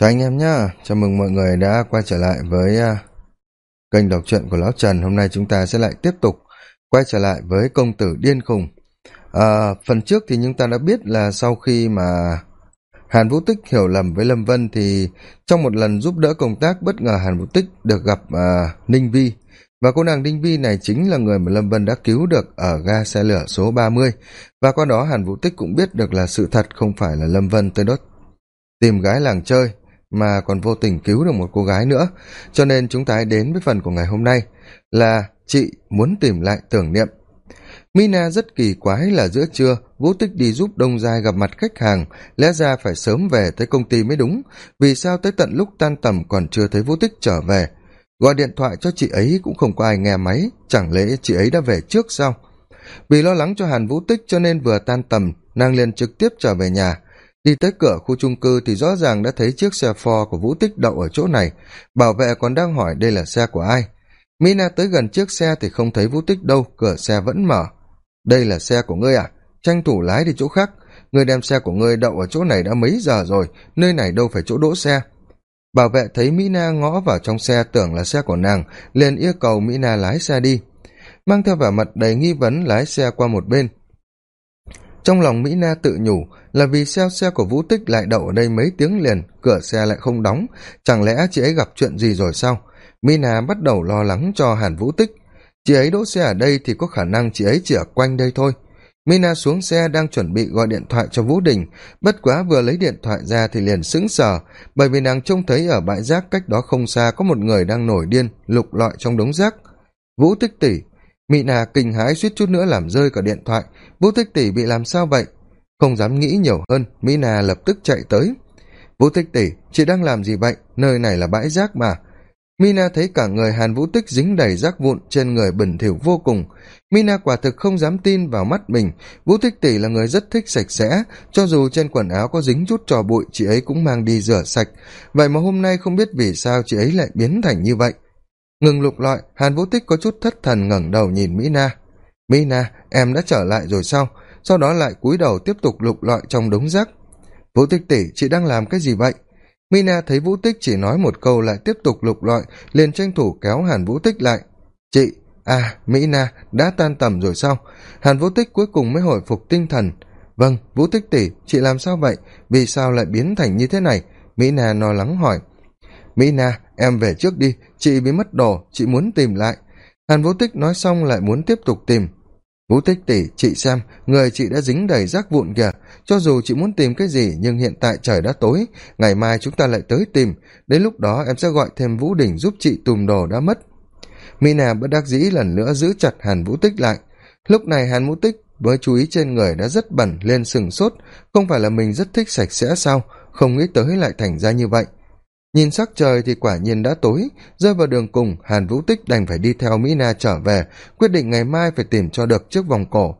chào anh em nhá. Chào mừng mọi người đã quay trở lại với uh, kênh đọc truyện của lão trần. Hôm nay chúng ta sẽ lại tiếp tục quay trở lại với công tử điên khùng. À, phần trước thì chúng ta đã biết là sau khi mà hàn vũ tích hiểu lầm với lâm vân thì trong một lần giúp đỡ công tác bất ngờ hàn vũ tích được gặp à, ninh vi. Và cô nàng ninh vi này chính là người mà lâm vân đã cứu được ở ga xe lửa số ba mươi. Và qua đó hàn vũ tích cũng biết được là sự thật không phải là lâm vân tới đốt. Tìm gái làng chơi mà còn vô tình cứu được một cô gái nữa. Cho nên chúng ta hãy đến với phần của ngày hôm nay là chị muốn tìm lại tưởng niệm. Mina rất kỳ quái là giữa trưa, vũ tích đi giúp đông giai gặp mặt khách hàng, lẽ ra phải sớm về tới công ty mới đúng. Vì sao tới tận lúc tan tầm còn chưa thấy vũ tích trở về? Gọi điện thoại cho chị ấy cũng không có ai nghe máy, chẳng lẽ chị ấy đã về trước sao? Vì lo lắng cho hàn vũ tích cho nên vừa tan tầm, nàng liền trực tiếp trở về nhà đi tới cửa khu trung cư thì rõ ràng đã thấy chiếc xe ford của vũ tích đậu ở chỗ này. Bảo vệ còn đang hỏi đây là xe của ai. Mina tới gần chiếc xe thì không thấy vũ tích đâu, cửa xe vẫn mở. Đây là xe của ngươi à? Tranh thủ lái đi chỗ khác. Ngươi đem xe của ngươi đậu ở chỗ này đã mấy giờ rồi, nơi này đâu phải chỗ đỗ xe. Bảo vệ thấy mỹ na ngõ vào trong xe tưởng là xe của nàng, liền yêu cầu mỹ na lái xe đi. Mang theo vẻ mặt đầy nghi vấn lái xe qua một bên trong lòng mỹ na tự nhủ là vì sao xe của vũ tích lại đậu ở đây mấy tiếng liền, cửa xe lại không đóng. Chẳng lẽ chị ấy gặp chuyện gì rồi sao? Mỹ na bắt đầu lo lắng cho hàn vũ tích. Chị ấy đỗ xe ở đây thì có khả năng chị ấy chỉ ở quanh đây thôi. Mina xuống xe đang chuẩn bị gọi điện thoại cho vũ đình. Bất quá vừa lấy điện thoại ra thì liền sững sờ, bởi vì nàng trông thấy ở bãi rác cách đó không xa có một người đang nổi điên, lục lọi trong đống rác. Vũ tích tỉ mỹ nà kinh hãi suýt chút nữa làm rơi cả điện thoại. Vũ tích Tỷ bị làm sao vậy? Không dám nghĩ nhiều hơn mỹ nà lập tức chạy tới. Vũ tích Tỷ, chị đang làm gì vậy? Nơi này là bãi rác mà. Mina thấy cả người hàn vũ tích dính đầy rác vụn trên người bẩn thỉu vô cùng. Mina quả thực không dám tin vào mắt mình. Vũ tích tỷ là người rất thích sạch sẽ, cho dù trên quần áo có dính chút trò bụi, chị ấy cũng mang đi rửa sạch. Vậy mà hôm nay không biết vì sao chị ấy lại biến thành như vậy ngừng lục lọi, hàn vũ tích có chút thất thần ngẩng đầu nhìn mỹ na. Mỹ na, em đã trở lại rồi sao? Sau đó lại cúi đầu tiếp tục lục lọi trong đống rác. Vũ tích tỷ, chị đang làm cái gì vậy? Mina thấy vũ tích chỉ nói một câu lại tiếp tục lục lọi, liền tranh thủ kéo hàn vũ tích lại. Chị à mỹ na, đã tan tầm rồi sao? Hàn vũ tích cuối cùng mới hồi phục tinh thần. Vâng vũ tích tỉ chị làm sao vậy? Vì sao lại biến thành như thế này? Mỹ na lo lắng hỏi mỹ na em về trước đi. Chị bị mất đồ, chị muốn tìm lại. Hàn vũ tích nói xong lại muốn tiếp tục tìm. Vũ tích tỉ chị xem, người chị đã dính đầy rác vụn kìa. Cho dù chị muốn tìm cái gì, nhưng hiện tại trời đã tối. Ngày mai chúng ta lại tới tìm. Đến lúc đó em sẽ gọi thêm vũ đình giúp chị tùm đồ đã mất. Mina bất đắc dĩ lần nữa giữ chặt hàn vũ tích lại. Lúc này hàn vũ tích với chú ý trên người đã rất bẩn, lên sừng sốt. Không phải là mình rất thích sạch sẽ sao? Không nghĩ tới lại thành ra như vậy nhìn sắc trời thì quả nhiên đã tối. Rơi vào đường cùng, hàn vũ tích đành phải đi theo mỹ na trở về, quyết định ngày mai phải tìm cho được chiếc vòng cổ.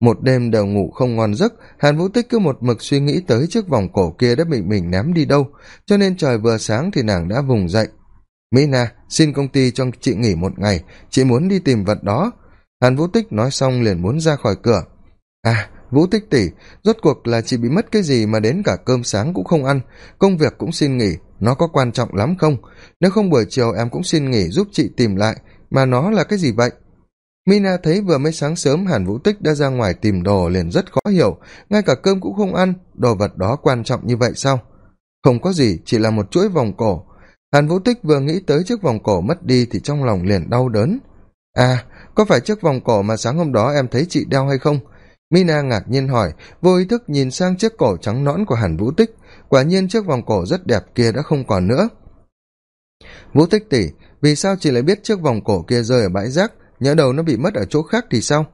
Một đêm đều ngủ không ngon giấc, hàn vũ tích cứ một mực suy nghĩ tới chiếc vòng cổ kia đã bị mình ném đi đâu. Cho nên trời vừa sáng thì nàng đã vùng dậy. Mỹ na, xin công ty cho chị nghỉ một ngày, chị muốn đi tìm vật đó. Hàn vũ tích nói xong liền muốn ra khỏi cửa. À vũ tích tỉ rốt cuộc là chị bị mất cái gì mà đến cả cơm sáng cũng không ăn, công việc cũng xin nghỉ, nó có quan trọng lắm không? Nếu không buổi chiều em cũng xin nghỉ giúp chị tìm lại, mà nó là cái gì vậy? Mina thấy vừa mới sáng sớm hàn vũ tích đã ra ngoài tìm đồ liền rất khó hiểu, ngay cả cơm cũng không ăn, đồ vật đó quan trọng như vậy sao? Không có gì, chỉ là một chuỗi vòng cổ. Hàn vũ tích vừa nghĩ tới chiếc vòng cổ mất đi thì trong lòng liền đau đớn. À có phải chiếc vòng cổ mà sáng hôm đó em thấy chị đeo hay không? Mina ngạc nhiên hỏi, vô ý thức nhìn sang chiếc cổ trắng nõn của hàn vũ tích. Quả nhiên chiếc vòng cổ rất đẹp kia đã không còn nữa. Vũ tích tỉ, vì sao chị lại biết chiếc vòng cổ kia rơi ở bãi rác? Nhỡ đầu nó bị mất ở chỗ khác thì sao?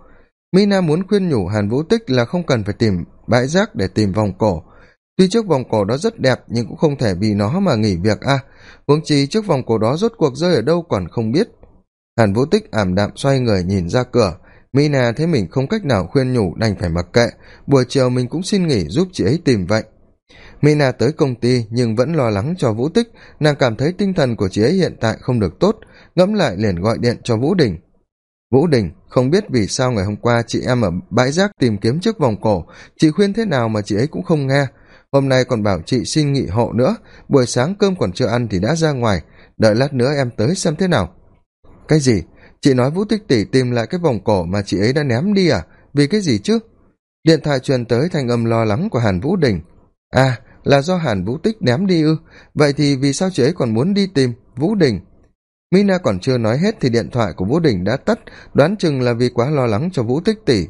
Mina muốn khuyên nhủ hàn vũ tích là không cần phải tìm bãi rác để tìm vòng cổ. Tuy chiếc vòng cổ đó rất đẹp, nhưng cũng không thể vì nó mà nghỉ việc a à. huống chi chiếc vòng cổ đó rốt cuộc rơi ở đâu còn không biết. Hàn vũ tích ảm đạm xoay người nhìn ra cửa mina thấy mình không cách nào khuyên nhủ đành phải mặc kệ. Buổi chiều mình cũng xin nghỉ giúp chị ấy tìm vậy. Mina tới công ty nhưng vẫn lo lắng cho vũ tích. Nàng cảm thấy tinh thần của chị ấy hiện tại không được tốt, ngẫm lại liền gọi điện cho vũ đình. Vũ đình, không biết vì sao ngày hôm qua chị em ở bãi rác tìm kiếm chiếc vòng cổ. Chị khuyên thế nào mà chị ấy cũng không nghe. Hôm nay còn bảo chị xin nghị hộ nữa. Buổi sáng cơm còn chưa ăn thì đã ra ngoài. Đợi lát nữa em tới xem thế nào. Cái gì? Chị nói vũ tích tỷ tìm lại cái vòng cổ mà chị ấy đã ném đi à? Vì cái gì chứ? Điện thoại truyền tới thanh âm lo lắng của hàn vũ đình. À là do hàn vũ tích ném đi ư? Vậy thì vì sao chị ấy còn muốn đi tìm vũ đình? Mina còn chưa nói hết thì điện thoại của vũ đình đã tắt, đoán chừng là vì quá lo lắng cho vũ tích tỷ.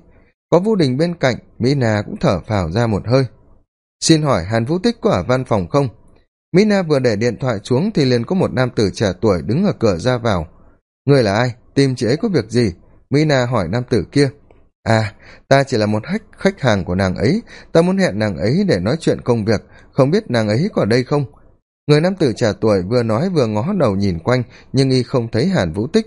Có vũ đình bên cạnh, mina cũng thở phào ra một hơi. Xin hỏi hàn vũ tích có ở văn phòng không? Mina vừa để điện thoại xuống thì liền có một nam tử trẻ tuổi đứng ở cửa ra vào. Người là ai? Tìm chị ấy có việc gì? Mina hỏi nam tử kia. À ta chỉ là một khách khách hàng của nàng ấy. Ta muốn hẹn nàng ấy để nói chuyện công việc. Không biết nàng ấy có ở đây không? Người nam tử trẻ tuổi vừa nói vừa ngó đầu nhìn quanh, nhưng y không thấy hàn vũ tích.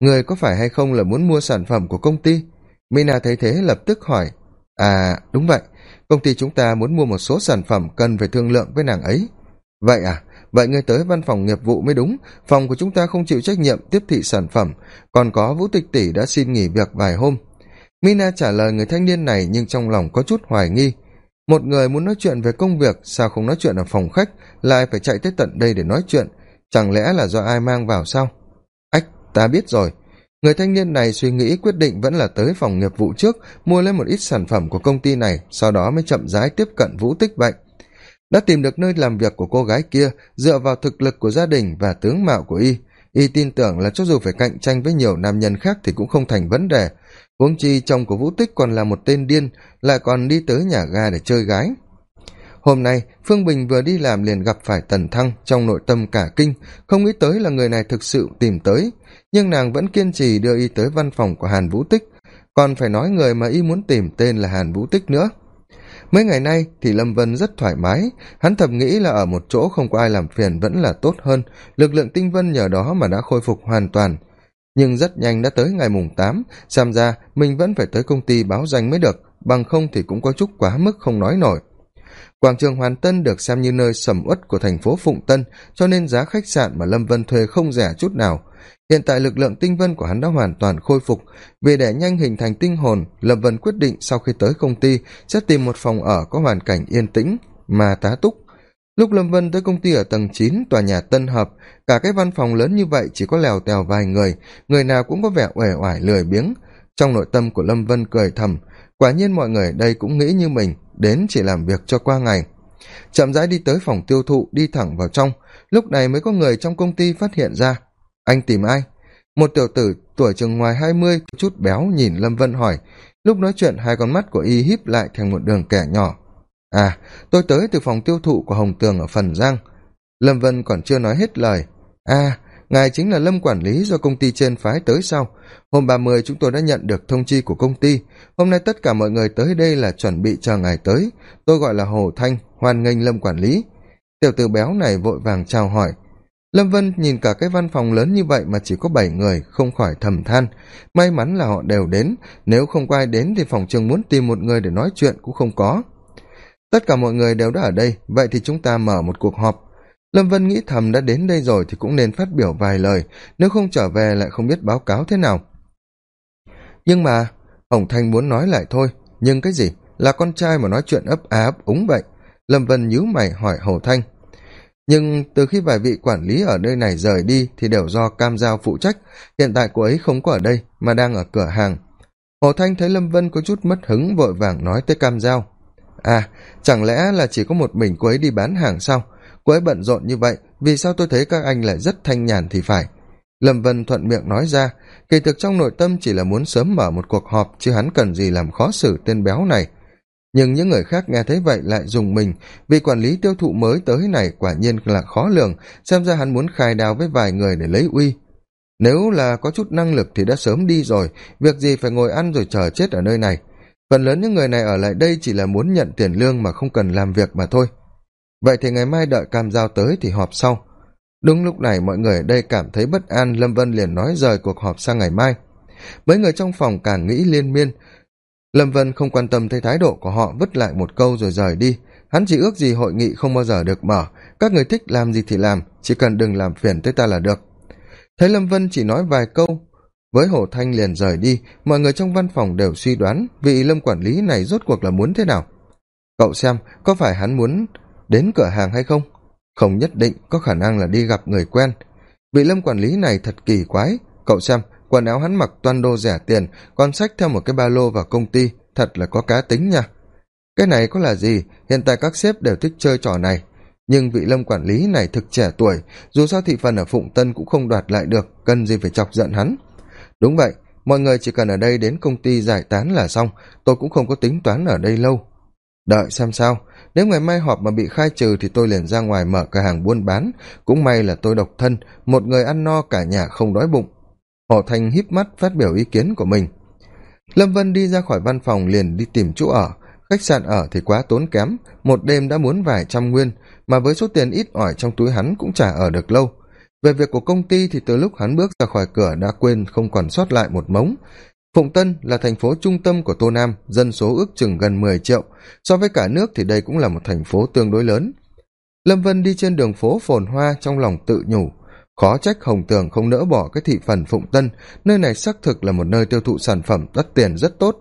Người có phải hay không là muốn mua sản phẩm của công ty? Mina thấy thế lập tức hỏi. À đúng vậy. Công ty chúng ta muốn mua một số sản phẩm cần phải thương lượng với nàng ấy. Vậy à? Vậy ngươi tới văn phòng nghiệp vụ mới đúng, phòng của chúng ta không chịu trách nhiệm tiếp thị sản phẩm. Còn có vũ tịch tỷ đã xin nghỉ việc vài hôm. Mina trả lời người thanh niên này nhưng trong lòng có chút hoài nghi. Một người muốn nói chuyện về công việc, sao không nói chuyện ở phòng khách, lại phải chạy tới tận đây để nói chuyện? Chẳng lẽ là do ai mang vào sao? Ách, ta biết rồi. Người thanh niên này suy nghĩ quyết định vẫn là tới phòng nghiệp vụ trước, mua lấy một ít sản phẩm của công ty này, sau đó mới chậm rãi tiếp cận vũ tích bệnh đã tìm được nơi làm việc của cô gái kia dựa vào thực lực của gia đình và tướng mạo của y. Y tin tưởng là cho dù phải cạnh tranh với nhiều nam nhân khác thì cũng không thành vấn đề. Huống chi chồng của vũ tích còn là một tên điên, lại còn đi tới nhà ga để chơi gái. Hôm nay, phương bình vừa đi làm liền gặp phải tần thăng trong nội tâm cả kinh, không nghĩ tới là người này thực sự tìm tới. Nhưng nàng vẫn kiên trì đưa y tới văn phòng của hàn vũ tích. Còn phải nói người mà y muốn tìm tên là hàn vũ tích nữa mấy ngày nay thì lâm vân rất thoải mái. Hắn thầm nghĩ là ở một chỗ không có ai làm phiền vẫn là tốt hơn. Lực lượng tinh vân nhờ đó mà đã khôi phục hoàn toàn. Nhưng rất nhanh đã tới ngày mùng tám. Xem ra mình vẫn phải tới công ty báo danh mới được. Bằng không thì cũng có chút quá mức không nói nổi quảng trường hoàn tân được xem như nơi sầm uất của thành phố phụng tân, cho nên giá khách sạn mà lâm vân thuê không rẻ chút nào. Hiện tại lực lượng tinh vân của hắn đã hoàn toàn khôi phục. Vì để nhanh hình thành tinh hồn, lâm vân quyết định sau khi tới công ty, sẽ tìm một phòng ở có hoàn cảnh yên tĩnh, mà tá túc. Lúc lâm vân tới công ty ở tầng chín, tòa nhà tân hợp, cả cái văn phòng lớn như vậy chỉ có lèo tèo vài người. Người nào cũng có vẻ uể oải, lười biếng trong nội tâm của lâm vân cười thầm, quả nhiên mọi người ở đây cũng nghĩ như mình, đến chỉ làm việc cho qua ngày. Chậm rãi đi tới phòng tiêu thụ, đi thẳng vào trong. Lúc này mới có người trong công ty phát hiện ra. Anh tìm ai? Một tiểu tử tuổi chừng ngoài hai mươi, có chút béo, nhìn lâm vân hỏi. Lúc nói chuyện, hai con mắt của y híp lại thành một đường kẻ nhỏ. À tôi tới từ phòng tiêu thụ của hồng tường ở phần giang. Lâm vân còn chưa nói hết lời. À ngài chính là lâm quản lý do công ty trên phái tới sau. Hôm ba mươi chúng tôi đã nhận được thông chi của công ty. Hôm nay tất cả mọi người tới đây là chuẩn bị chờ ngài tới. Tôi gọi là hồ thanh, hoan nghênh lâm quản lý. Tiểu tử béo này vội vàng chào hỏi. Lâm vân nhìn cả cái văn phòng lớn như vậy mà chỉ có bảy người, không khỏi thầm than. May mắn là họ đều đến. Nếu không có ai đến thì phòng trường muốn tìm một người để nói chuyện cũng không có. Tất cả mọi người đều đã ở đây. Vậy thì chúng ta mở một cuộc họp lâm vân nghĩ thầm đã đến đây rồi thì cũng nên phát biểu vài lời, nếu không trở về lại không biết báo cáo thế nào. Nhưng mà, hồng thanh muốn nói lại thôi, nhưng cái gì? Là con trai mà nói chuyện ấp á ấp úng vậy? Lâm vân nhíu mày hỏi hầu thanh. Nhưng từ khi vài vị quản lý ở nơi này rời đi thì đều do cam giao phụ trách, hiện tại cô ấy không có ở đây mà đang ở cửa hàng. Hồ thanh thấy lâm vân có chút mất hứng vội vàng nói tới cam giao. À chẳng lẽ là chỉ có một mình cô ấy đi bán hàng sao? Cô ấy bận rộn như vậy, vì sao tôi thấy các anh lại rất thanh nhàn thì phải? Lâm vân thuận miệng nói ra, kỳ thực trong nội tâm chỉ là muốn sớm mở một cuộc họp, chứ hắn cần gì làm khó xử tên béo này. Nhưng những người khác nghe thấy vậy lại dùng mình, vì quản lý tiêu thụ mới tới này quả nhiên là khó lường, xem ra hắn muốn khai đào với vài người để lấy uy. Nếu là có chút năng lực thì đã sớm đi rồi, việc gì phải ngồi ăn rồi chờ chết ở nơi này. Phần lớn những người này ở lại đây chỉ là muốn nhận tiền lương mà không cần làm việc mà thôi vậy thì ngày mai đợi cam giao tới thì họp sau. Đúng lúc này mọi người ở đây cảm thấy bất an, lâm vân liền nói rời cuộc họp sang ngày mai. Mấy người trong phòng càng nghĩ liên miên. Lâm vân không quan tâm thấy thái độ của họ, vứt lại một câu rồi rời đi. Hắn chỉ ước gì hội nghị không bao giờ được mở. Các người thích làm gì thì làm, chỉ cần đừng làm phiền tới ta là được. Thấy lâm vân chỉ nói vài câu, với hồ thanh liền rời đi. Mọi người trong văn phòng đều suy đoán vị lâm quản lý này rốt cuộc là muốn thế nào. Cậu xem, có phải hắn muốn đến cửa hàng hay không? Không nhất định có khả năng là đi gặp người quen. Vị lâm quản lý này thật kỳ quái. Cậu xem, quần áo hắn mặc toan đô rẻ tiền, còn sách theo một cái ba lô vào công ty, thật là có cá tính nha. Cái này có là gì? Hiện tại các sếp đều thích chơi trò này. Nhưng vị lâm quản lý này thực trẻ tuổi, dù sao thị phần ở phụng tân cũng không đoạt lại được, cần gì phải chọc giận hắn. Đúng vậy, mọi người chỉ cần ở đây đến công ty giải tán là xong, tôi cũng không có tính toán ở đây lâu đợi xem sao. Nếu ngày mai họp mà bị khai trừ thì tôi liền ra ngoài mở cửa hàng buôn bán. Cũng may là tôi độc thân, một người ăn no cả nhà không đói bụng. Hồ thành híp mắt phát biểu ý kiến của mình. Lâm vân đi ra khỏi văn phòng liền đi tìm chỗ ở. Khách sạn ở thì quá tốn kém, một đêm đã muốn vài trăm nguyên, mà với số tiền ít ỏi trong túi hắn cũng chả ở được lâu. Về việc của công ty thì từ lúc hắn bước ra khỏi cửa đã quên không còn sót lại một mống phụng tân là thành phố trung tâm của tô nam, dân số ước chừng gần mười triệu. So với cả nước thì đây cũng là một thành phố tương đối lớn. Lâm vân đi trên đường phố phồn hoa trong lòng tự nhủ. Khó trách hồng tường không nỡ bỏ cái thị phần phụng tân. Nơi này xác thực là một nơi tiêu thụ sản phẩm đắt tiền rất tốt.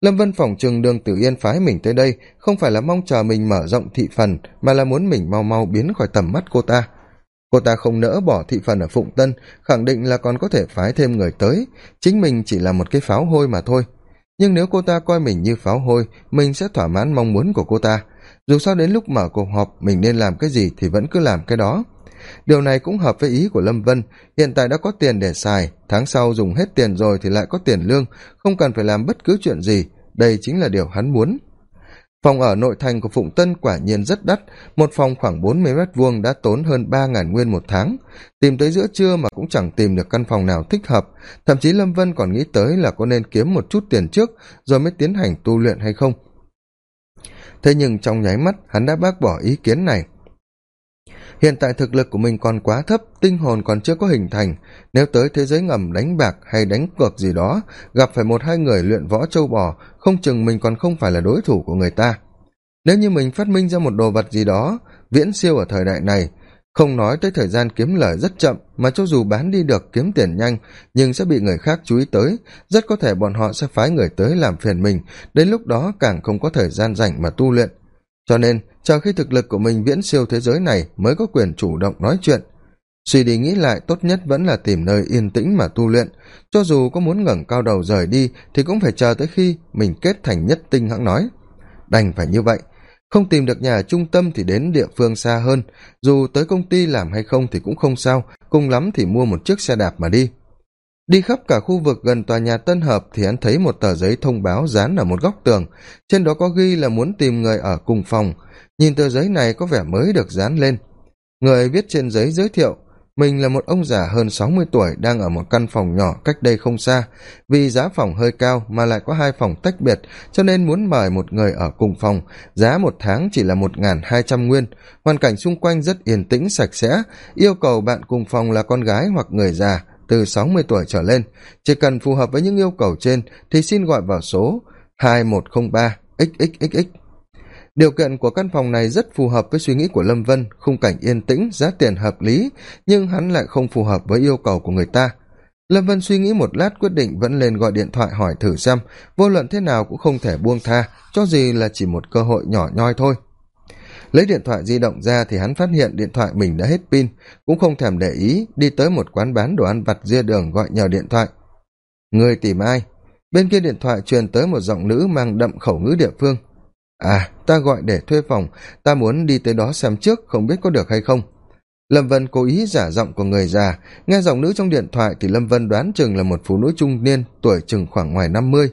Lâm vân phòng chừng đường tử yên phái mình tới đây không phải là mong chờ mình mở rộng thị phần, mà là muốn mình mau mau biến khỏi tầm mắt cô ta cô ta không nỡ bỏ thị phần ở phụng tân, khẳng định là còn có thể phái thêm người tới. Chính mình chỉ là một cái pháo hôi mà thôi. Nhưng nếu cô ta coi mình như pháo hôi, mình sẽ thỏa mãn mong muốn của cô ta. Dù sao đến lúc mở cuộc họp, mình nên làm cái gì thì vẫn cứ làm cái đó. Điều này cũng hợp với ý của lâm vân. Hiện tại đã có tiền để xài, tháng sau dùng hết tiền rồi thì lại có tiền lương, không cần phải làm bất cứ chuyện gì. Đây chính là điều hắn muốn phòng ở nội thành của phụng tân quả nhiên rất đắt, một phòng khoảng bốn mươi mét vuông đã tốn hơn ba ngàn nguyên một tháng. Tìm tới giữa trưa mà cũng chẳng tìm được căn phòng nào thích hợp. Thậm chí lâm vân còn nghĩ tới là có nên kiếm một chút tiền trước, rồi mới tiến hành tu luyện hay không. Thế nhưng trong nháy mắt, hắn đã bác bỏ ý kiến này hiện tại thực lực của mình còn quá thấp, tinh hồn còn chưa có hình thành. Nếu tới thế giới ngầm đánh bạc hay đánh cược gì đó, gặp phải một hai người luyện võ châu bò, không chừng mình còn không phải là đối thủ của người ta. Nếu như mình phát minh ra một đồ vật gì đó, viễn siêu ở thời đại này, không nói tới thời gian kiếm lời rất chậm, mà cho dù bán đi được kiếm tiền nhanh, nhưng sẽ bị người khác chú ý tới, rất có thể bọn họ sẽ phái người tới làm phiền mình, đến lúc đó càng không có thời gian rảnh mà tu luyện cho nên, chờ khi thực lực của mình viễn siêu thế giới này mới có quyền chủ động nói chuyện. Suy đi nghĩ lại, tốt nhất vẫn là tìm nơi yên tĩnh mà tu luyện. Cho dù có muốn ngẩng cao đầu rời đi, thì cũng phải chờ tới khi mình kết thành nhất tinh hãng nói. Đành phải như vậy. Không tìm được nhà trung tâm thì đến địa phương xa hơn. Dù tới công ty làm hay không thì cũng không sao. Cùng lắm thì mua một chiếc xe đạp mà đi đi khắp cả khu vực gần tòa nhà tân hợp thì hắn thấy một tờ giấy thông báo dán ở một góc tường. Trên đó có ghi là muốn tìm người ở cùng phòng. Nhìn tờ giấy này có vẻ mới được dán lên. Người viết trên giấy giới thiệu, mình là một ông già hơn sáu mươi tuổi đang ở một căn phòng nhỏ cách đây không xa. Vì giá phòng hơi cao mà lại có hai phòng tách biệt, cho nên muốn mời một người ở cùng phòng. Giá một tháng chỉ là một n g h n hai trăm nguyên. Hoàn cảnh xung quanh rất yên tĩnh, sạch sẽ. Yêu cầu bạn cùng phòng là con gái hoặc người già từ sáu mươi tuổi trở lên. Chỉ cần phù hợp với những yêu cầu trên thì xin gọi vào số hai một không ba xxxx điều kiện của căn phòng này rất phù hợp với suy nghĩ của lâm vân, khung cảnh yên tĩnh, giá tiền hợp lý, nhưng hắn lại không phù hợp với yêu cầu của người ta. Lâm vân suy nghĩ một lát, quyết định vẫn lên gọi điện thoại hỏi thử xem, vô luận thế nào cũng không thể buông tha, cho gì là chỉ một cơ hội nhỏ nhoi thôi lấy điện thoại di động ra thì hắn phát hiện điện thoại mình đã hết pin, cũng không thèm để ý, đi tới một quán bán đồ ăn vặt ria đường gọi nhờ điện thoại. Người tìm ai? Bên kia điện thoại truyền tới một giọng nữ mang đậm khẩu ngữ địa phương. À ta gọi để thuê phòng, ta muốn đi tới đó xem trước, không biết có được hay không. Lâm vân cố ý giả giọng của người già, nghe giọng nữ trong điện thoại thì lâm vân đoán chừng là một phụ nữ trung niên, tuổi chừng khoảng ngoài năm mươi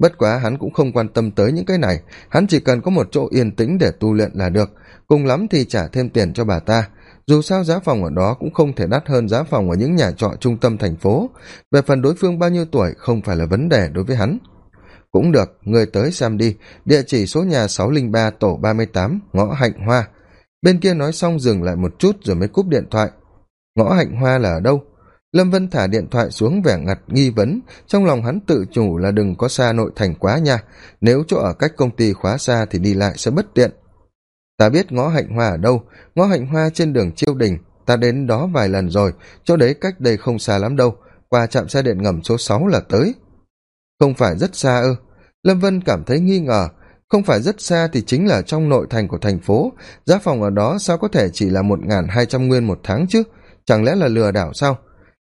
bất quá hắn cũng không quan tâm tới những cái này. Hắn chỉ cần có một chỗ yên tĩnh để tu luyện là được. Cùng lắm thì trả thêm tiền cho bà ta. Dù sao giá phòng ở đó cũng không thể đắt hơn giá phòng ở những nhà trọ trung tâm thành phố. Về phần đối phương bao nhiêu tuổi không phải là vấn đề đối với hắn. Cũng được, người tới xem đi. Địa chỉ số nhà sáu linh ba tổ ba mươi tám, ngõ hạnh hoa. Bên kia nói xong dừng lại một chút rồi mới cúp điện thoại. Ngõ hạnh hoa là ở đâu? Lâm vân thả điện thoại xuống vẻ ngặt nghi vấn, trong lòng hắn tự chủ là đừng có xa nội thành quá nha, nếu chỗ ở cách công ty khóa xa thì đi lại sẽ bất tiện. Ta biết ngõ hạnh hoa ở đâu, ngõ hạnh hoa trên đường chiêu đình, ta đến đó vài lần rồi, chỗ đấy cách đây không xa lắm đâu, qua trạm xe điện ngầm số sáu là tới. Không phải rất xa ư? Lâm vân cảm thấy nghi ngờ, không phải rất xa thì chính là trong nội thành của thành phố, giá phòng ở đó sao có thể chỉ là một n g h n hai trăm nguyên một tháng chứ? Chẳng lẽ là lừa đảo sao?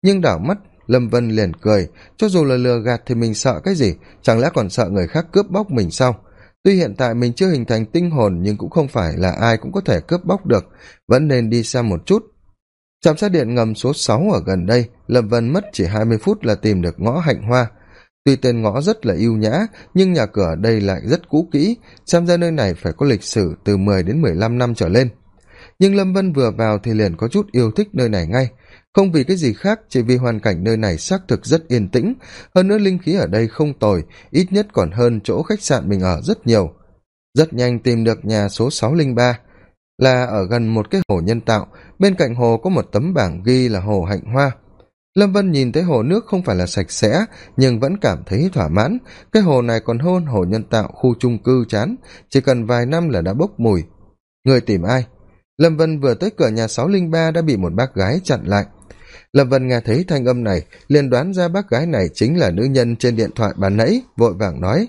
Nhưng đảo mắt, lâm vân liền cười. Cho dù là lừa gạt thì mình sợ cái gì? Chẳng lẽ còn sợ người khác cướp bóc mình sao? Tuy hiện tại mình chưa hình thành tinh hồn, nhưng cũng không phải là ai cũng có thể cướp bóc được. Vẫn nên đi xem một chút. Trạm xe điện ngầm số sáu ở gần đây, lâm vân mất chỉ hai mươi phút là tìm được ngõ hạnh hoa. Tuy tên ngõ rất là yêu nhã, nhưng nhà cửa ở đây lại rất cũ kỹ. Xem ra nơi này phải có lịch sử từ mười đến mười lăm năm trở lên. Nhưng lâm vân vừa vào thì liền có chút yêu thích nơi này ngay không vì cái gì khác, chỉ vì hoàn cảnh nơi này xác thực rất yên tĩnh. Hơn nữa linh khí ở đây không tồi, ít nhất còn hơn chỗ khách sạn mình ở rất nhiều. Rất nhanh tìm được nhà số sáu linh ba, là ở gần một cái hồ nhân tạo. Bên cạnh hồ có một tấm bảng ghi là hồ hạnh hoa. Lâm vân nhìn thấy hồ nước không phải là sạch sẽ, nhưng vẫn cảm thấy thỏa mãn. Cái hồ này còn hơn hồ nhân tạo khu trung cư chán, chỉ cần vài năm là đã bốc mùi. Người tìm ai? Lâm vân vừa tới cửa nhà sáu linh ba đã bị một bác gái chặn lại lâm vân nghe thấy thanh âm này, liền đoán ra bác gái này chính là nữ nhân trên điện thoại bàn nãy, vội vàng nói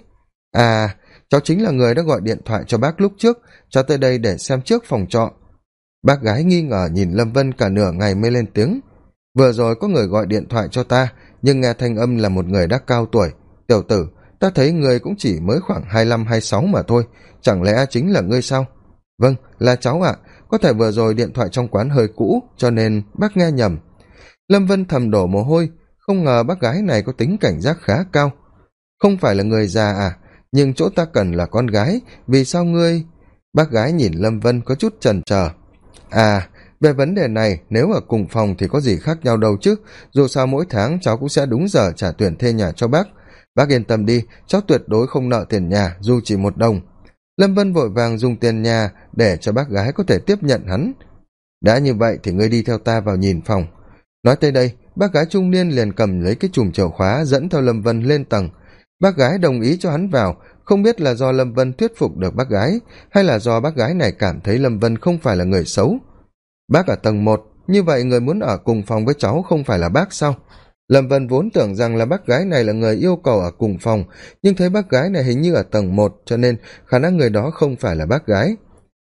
à cháu chính là người đã gọi điện thoại cho bác lúc trước cháu tới đây để xem trước phòng trọ. Bác gái nghi ngờ nhìn lâm vân cả nửa ngày mới lên tiếng, vừa rồi có người gọi điện thoại cho ta, nhưng nghe thanh âm là một người đã cao tuổi. Tiểu tử, ta thấy người cũng chỉ mới khoảng hai mươi hai sáu mà thôi, chẳng lẽ chính là ngươi sao? Vâng là cháu ạ. Có thể vừa rồi điện thoại trong quán hơi cũ, cho nên bác nghe nhầm lâm vân thầm đổ mồ hôi, không ngờ bác gái này có tính cảnh giác khá cao. Không phải là người già à nhưng chỗ ta cần là con gái, vì sao ngươi? Bác gái nhìn lâm vân có chút trần trờ à về vấn đề này, nếu ở cùng phòng thì có gì khác nhau đâu chứ, dù sao mỗi tháng cháu cũng sẽ đúng giờ trả tuyển thuê nhà cho bác. Bác yên tâm đi, cháu tuyệt đối không nợ tiền nhà, dù chỉ một đồng. Lâm vân vội vàng dùng tiền nhà để cho bác gái có thể tiếp nhận hắn. Đã như vậy thì ngươi đi theo ta vào nhìn phòng nói tới đây, bác gái trung niên liền cầm lấy cái chùm chìa khóa dẫn theo lâm vân lên tầng. Bác gái đồng ý cho hắn vào, không biết là do lâm vân thuyết phục được bác gái, hay là do bác gái này cảm thấy lâm vân không phải là người xấu. Bác ở tầng một, như vậy người muốn ở cùng phòng với cháu không phải là bác sao? Lâm vân vốn tưởng rằng là bác gái này là người yêu cầu ở cùng phòng, nhưng thấy bác gái này hình như ở tầng một, cho nên khả năng người đó không phải là bác gái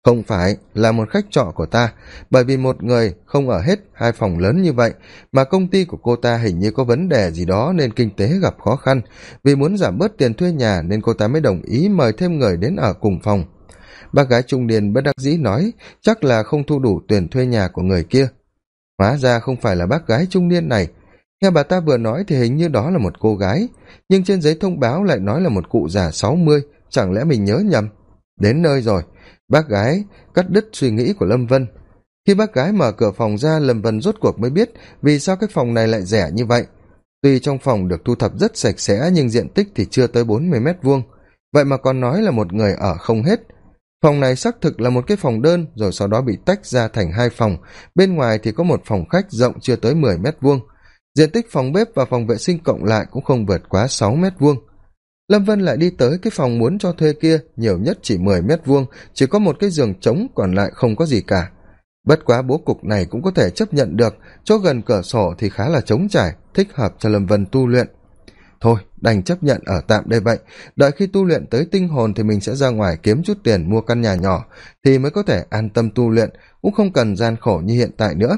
không phải là một khách trọ của ta, bởi vì một người không ở hết hai phòng lớn như vậy mà công ty của cô ta hình như có vấn đề gì đó nên kinh tế gặp khó khăn. Vì muốn giảm bớt tiền thuê nhà nên cô ta mới đồng ý mời thêm người đến ở cùng phòng. Bác gái trung niên bất đắc dĩ nói, chắc là không thu đủ tiền thuê nhà của người kia. Hóa ra không phải là bác gái trung niên này. Nghe bà ta vừa nói thì hình như đó là một cô gái, nhưng trên giấy thông báo lại nói là một cụ già sáu mươi, chẳng lẽ mình nhớ nhầm? Đến nơi rồi bác gái, cắt đứt suy nghĩ của lâm vân. Khi bác gái mở cửa phòng ra, lâm vân rốt cuộc mới biết vì sao cái phòng này lại rẻ như vậy. Tuy trong phòng được thu thập rất sạch sẽ, nhưng diện tích thì chưa tới bốn mươi mét vuông. Vậy mà còn nói là một người ở không hết. Phòng này xác thực là một cái phòng đơn, rồi sau đó bị tách ra thành hai phòng. Bên ngoài thì có một phòng khách rộng chưa tới mười mét vuông. Diện tích phòng bếp và phòng vệ sinh cộng lại cũng không vượt quá sáu mét vuông lâm vân lại đi tới cái phòng muốn cho thuê kia, nhiều nhất chỉ mười mét vuông, chỉ có một cái giường trống còn lại không có gì cả. Bất quá bố cục này cũng có thể chấp nhận được, chỗ gần cửa sổ thì khá là trống trải, thích hợp cho lâm vân tu luyện. Thôi, đành chấp nhận ở tạm đây vậy. Đợi khi tu luyện tới tinh hồn thì mình sẽ ra ngoài kiếm chút tiền mua căn nhà nhỏ, thì mới có thể an tâm tu luyện, cũng không cần gian khổ như hiện tại nữa.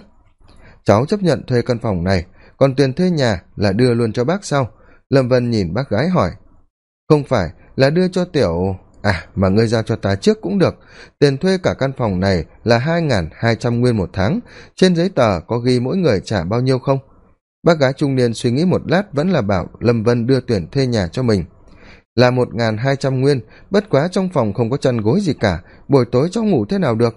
Cháu chấp nhận thuê căn phòng này, còn tiền thuê nhà là đưa luôn cho bác sau. Lâm vân nhìn bác gái hỏi không phải, là đưa cho tiểu à mà ngươi giao cho ta trước cũng được. Tiền thuê cả căn phòng này là hai n g h n hai trăm nguyên một tháng. Trên giấy tờ có ghi mỗi người trả bao nhiêu không? Bác gái trung niên suy nghĩ một lát vẫn là bảo lâm vân đưa tuyển thuê nhà cho mình. Là một n g h n hai trăm nguyên, bất quá trong phòng không có chăn gối gì cả. Buổi tối cháu ngủ thế nào được?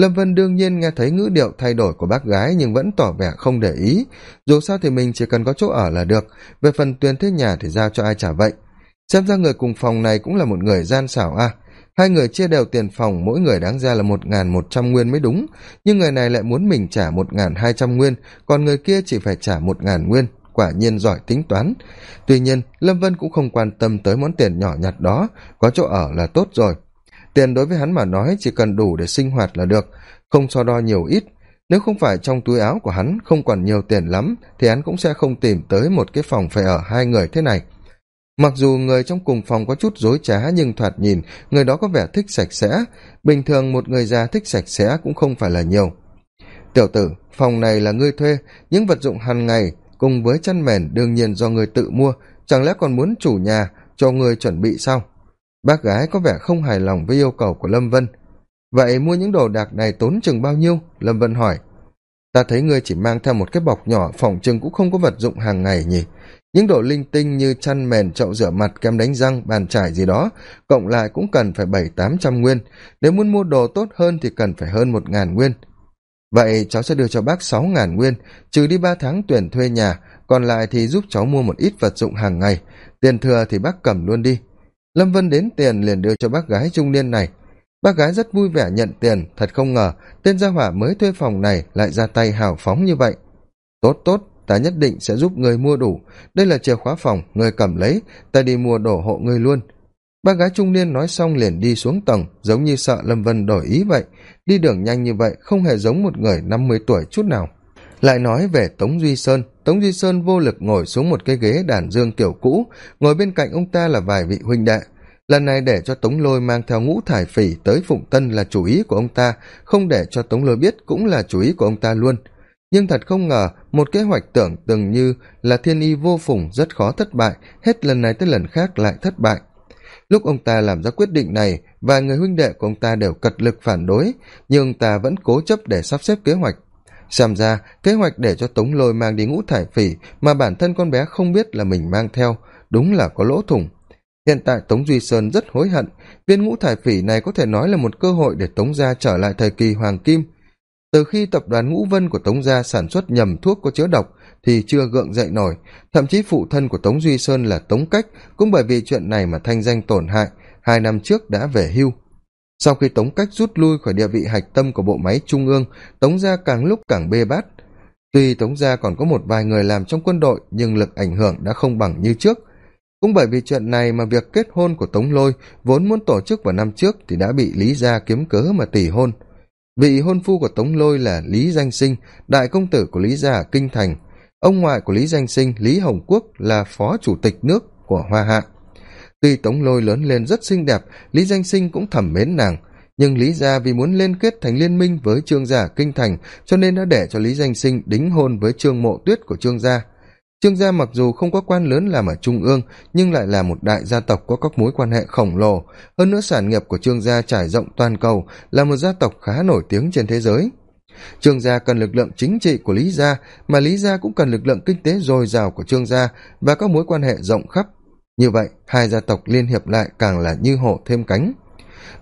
Lâm vân đương nhiên nghe thấy ngữ điệu thay đổi của bác gái nhưng vẫn tỏ vẻ không để ý. Dù sao thì mình chỉ cần có chỗ ở là được. Về phần tuyển thuê nhà thì giao cho ai trả vậy? Xem ra người cùng phòng này cũng là một người gian xảo à. Hai người chia đều tiền phòng, mỗi người đáng ra là một n g h n một trăm nguyên mới đúng. Nhưng người này lại muốn mình trả một n g h n hai trăm nguyên, còn người kia chỉ phải trả một n g h n nguyên. Quả nhiên giỏi tính toán. Tuy nhiên, lâm vân cũng không quan tâm tới món tiền nhỏ nhặt đó. Có chỗ ở là tốt rồi. Tiền đối với hắn mà nói, chỉ cần đủ để sinh hoạt là được. Không so đo nhiều ít. Nếu không phải trong túi áo của hắn không còn nhiều tiền lắm, thì hắn cũng sẽ không tìm tới một cái phòng phải ở hai người thế này mặc dù người trong cùng phòng có chút dối trá nhưng thoạt nhìn, người đó có vẻ thích sạch sẽ. Bình thường một người già thích sạch sẽ cũng không phải là nhiều. Tiểu tử, phòng này là ngươi thuê. Những vật dụng hàng ngày cùng với chăn mền đương nhiên do người tự mua. Chẳng lẽ còn muốn chủ nhà cho người chuẩn bị sao? Bác gái có vẻ không hài lòng với yêu cầu của lâm vân. Vậy mua những đồ đạc này tốn chừng bao nhiêu? Lâm vân hỏi. Ta thấy ngươi chỉ mang theo một cái bọc nhỏ, phòng chừng cũng không có vật dụng hàng ngày nhỉ những đồ linh tinh như chăn mền, chậu rửa mặt, kem đánh răng, bàn trải gì đó, cộng lại cũng cần phải bảy tám trăm nguyên. Nếu muốn mua đồ tốt hơn thì cần phải hơn một ngàn nguyên. Vậy cháu sẽ đưa cho bác sáu ngàn nguyên, trừ đi ba tháng tuyển thuê nhà, còn lại thì giúp cháu mua một ít vật dụng hàng ngày. Tiền thừa thì bác cầm luôn đi. Lâm vân đến tiền liền đưa cho bác gái trung niên này. Bác gái rất vui vẻ nhận tiền, thật không ngờ, tên gia hỏa mới thuê phòng này lại ra tay hào phóng như vậy. Tốt tốt ta nhất định sẽ giúp người mua đủ. Đây là chìa khóa phòng, người cầm lấy, ta đi mua đồ hộ người luôn. Ba gái trung niên nói xong liền đi xuống tầng, giống như sợ lâm vân đổi ý vậy. Đi đường nhanh như vậy, không hề giống một người năm mươi tuổi chút nào. Lại nói về tống duy sơn. Tống duy sơn vô lực ngồi xuống một cái ghế đàn dương kiểu cũ, ngồi bên cạnh ông ta là vài vị huynh đệ. Lần này để cho tống lôi mang theo ngũ thải phỉ tới phụng tân là chủ ý của ông ta, không để cho tống lôi biết cũng là chủ ý của ông ta luôn nhưng thật không ngờ, một kế hoạch tưởng từng như là thiên y vô phùng rất khó thất bại, hết lần này tới lần khác lại thất bại. Lúc ông ta làm ra quyết định này, vài người huynh đệ của ông ta đều cật lực phản đối, nhưng ông ta vẫn cố chấp để sắp xếp kế hoạch. Xem ra, kế hoạch để cho tống lôi mang đi ngũ thải phỉ mà bản thân con bé không biết là mình mang theo, đúng là có lỗ thủng. Hiện tại tống duy sơn rất hối hận, viên ngũ thải phỉ này có thể nói là một cơ hội để tống gia trở lại thời kỳ hoàng kim từ khi tập đoàn ngũ vân của tống gia sản xuất nhầm thuốc có chứa độc thì chưa gượng dậy nổi. Thậm chí phụ thân của tống duy sơn là tống cách cũng bởi vì chuyện này mà thanh danh tổn hại, hai năm trước đã về hưu. Sau khi tống cách rút lui khỏi địa vị hạch tâm của bộ máy trung ương, tống gia càng lúc càng bê bát. Tuy tống gia còn có một vài người làm trong quân đội, nhưng lực ảnh hưởng đã không bằng như trước. Cũng bởi vì chuyện này mà việc kết hôn của tống lôi vốn muốn tổ chức vào năm trước thì đã bị lý gia kiếm cớ mà tỉ hôn vị hôn phu của tống lôi là lý danh sinh, đại công tử của lý gia ở kinh thành. Ông ngoại của lý danh sinh, lý hồng quốc, là phó chủ tịch nước của hoa hạ. Tuy tống lôi lớn lên rất xinh đẹp, lý danh sinh cũng thẩm mến nàng. Nhưng lý gia vì muốn liên kết thành liên minh với trương gia kinh thành, cho nên đã để cho lý danh sinh đính hôn với trương mộ tuyết của trương gia trương gia mặc dù không có quan lớn làm ở trung ương, nhưng lại là một đại gia tộc có các mối quan hệ khổng lồ. Hơn nữa sản nghiệp của trương gia trải rộng toàn cầu, là một gia tộc khá nổi tiếng trên thế giới. Trương gia cần lực lượng chính trị của lý gia, mà lý gia cũng cần lực lượng kinh tế dồi dào của trương gia và các mối quan hệ rộng khắp. Như vậy, hai gia tộc liên hiệp lại càng là như hộ thêm cánh.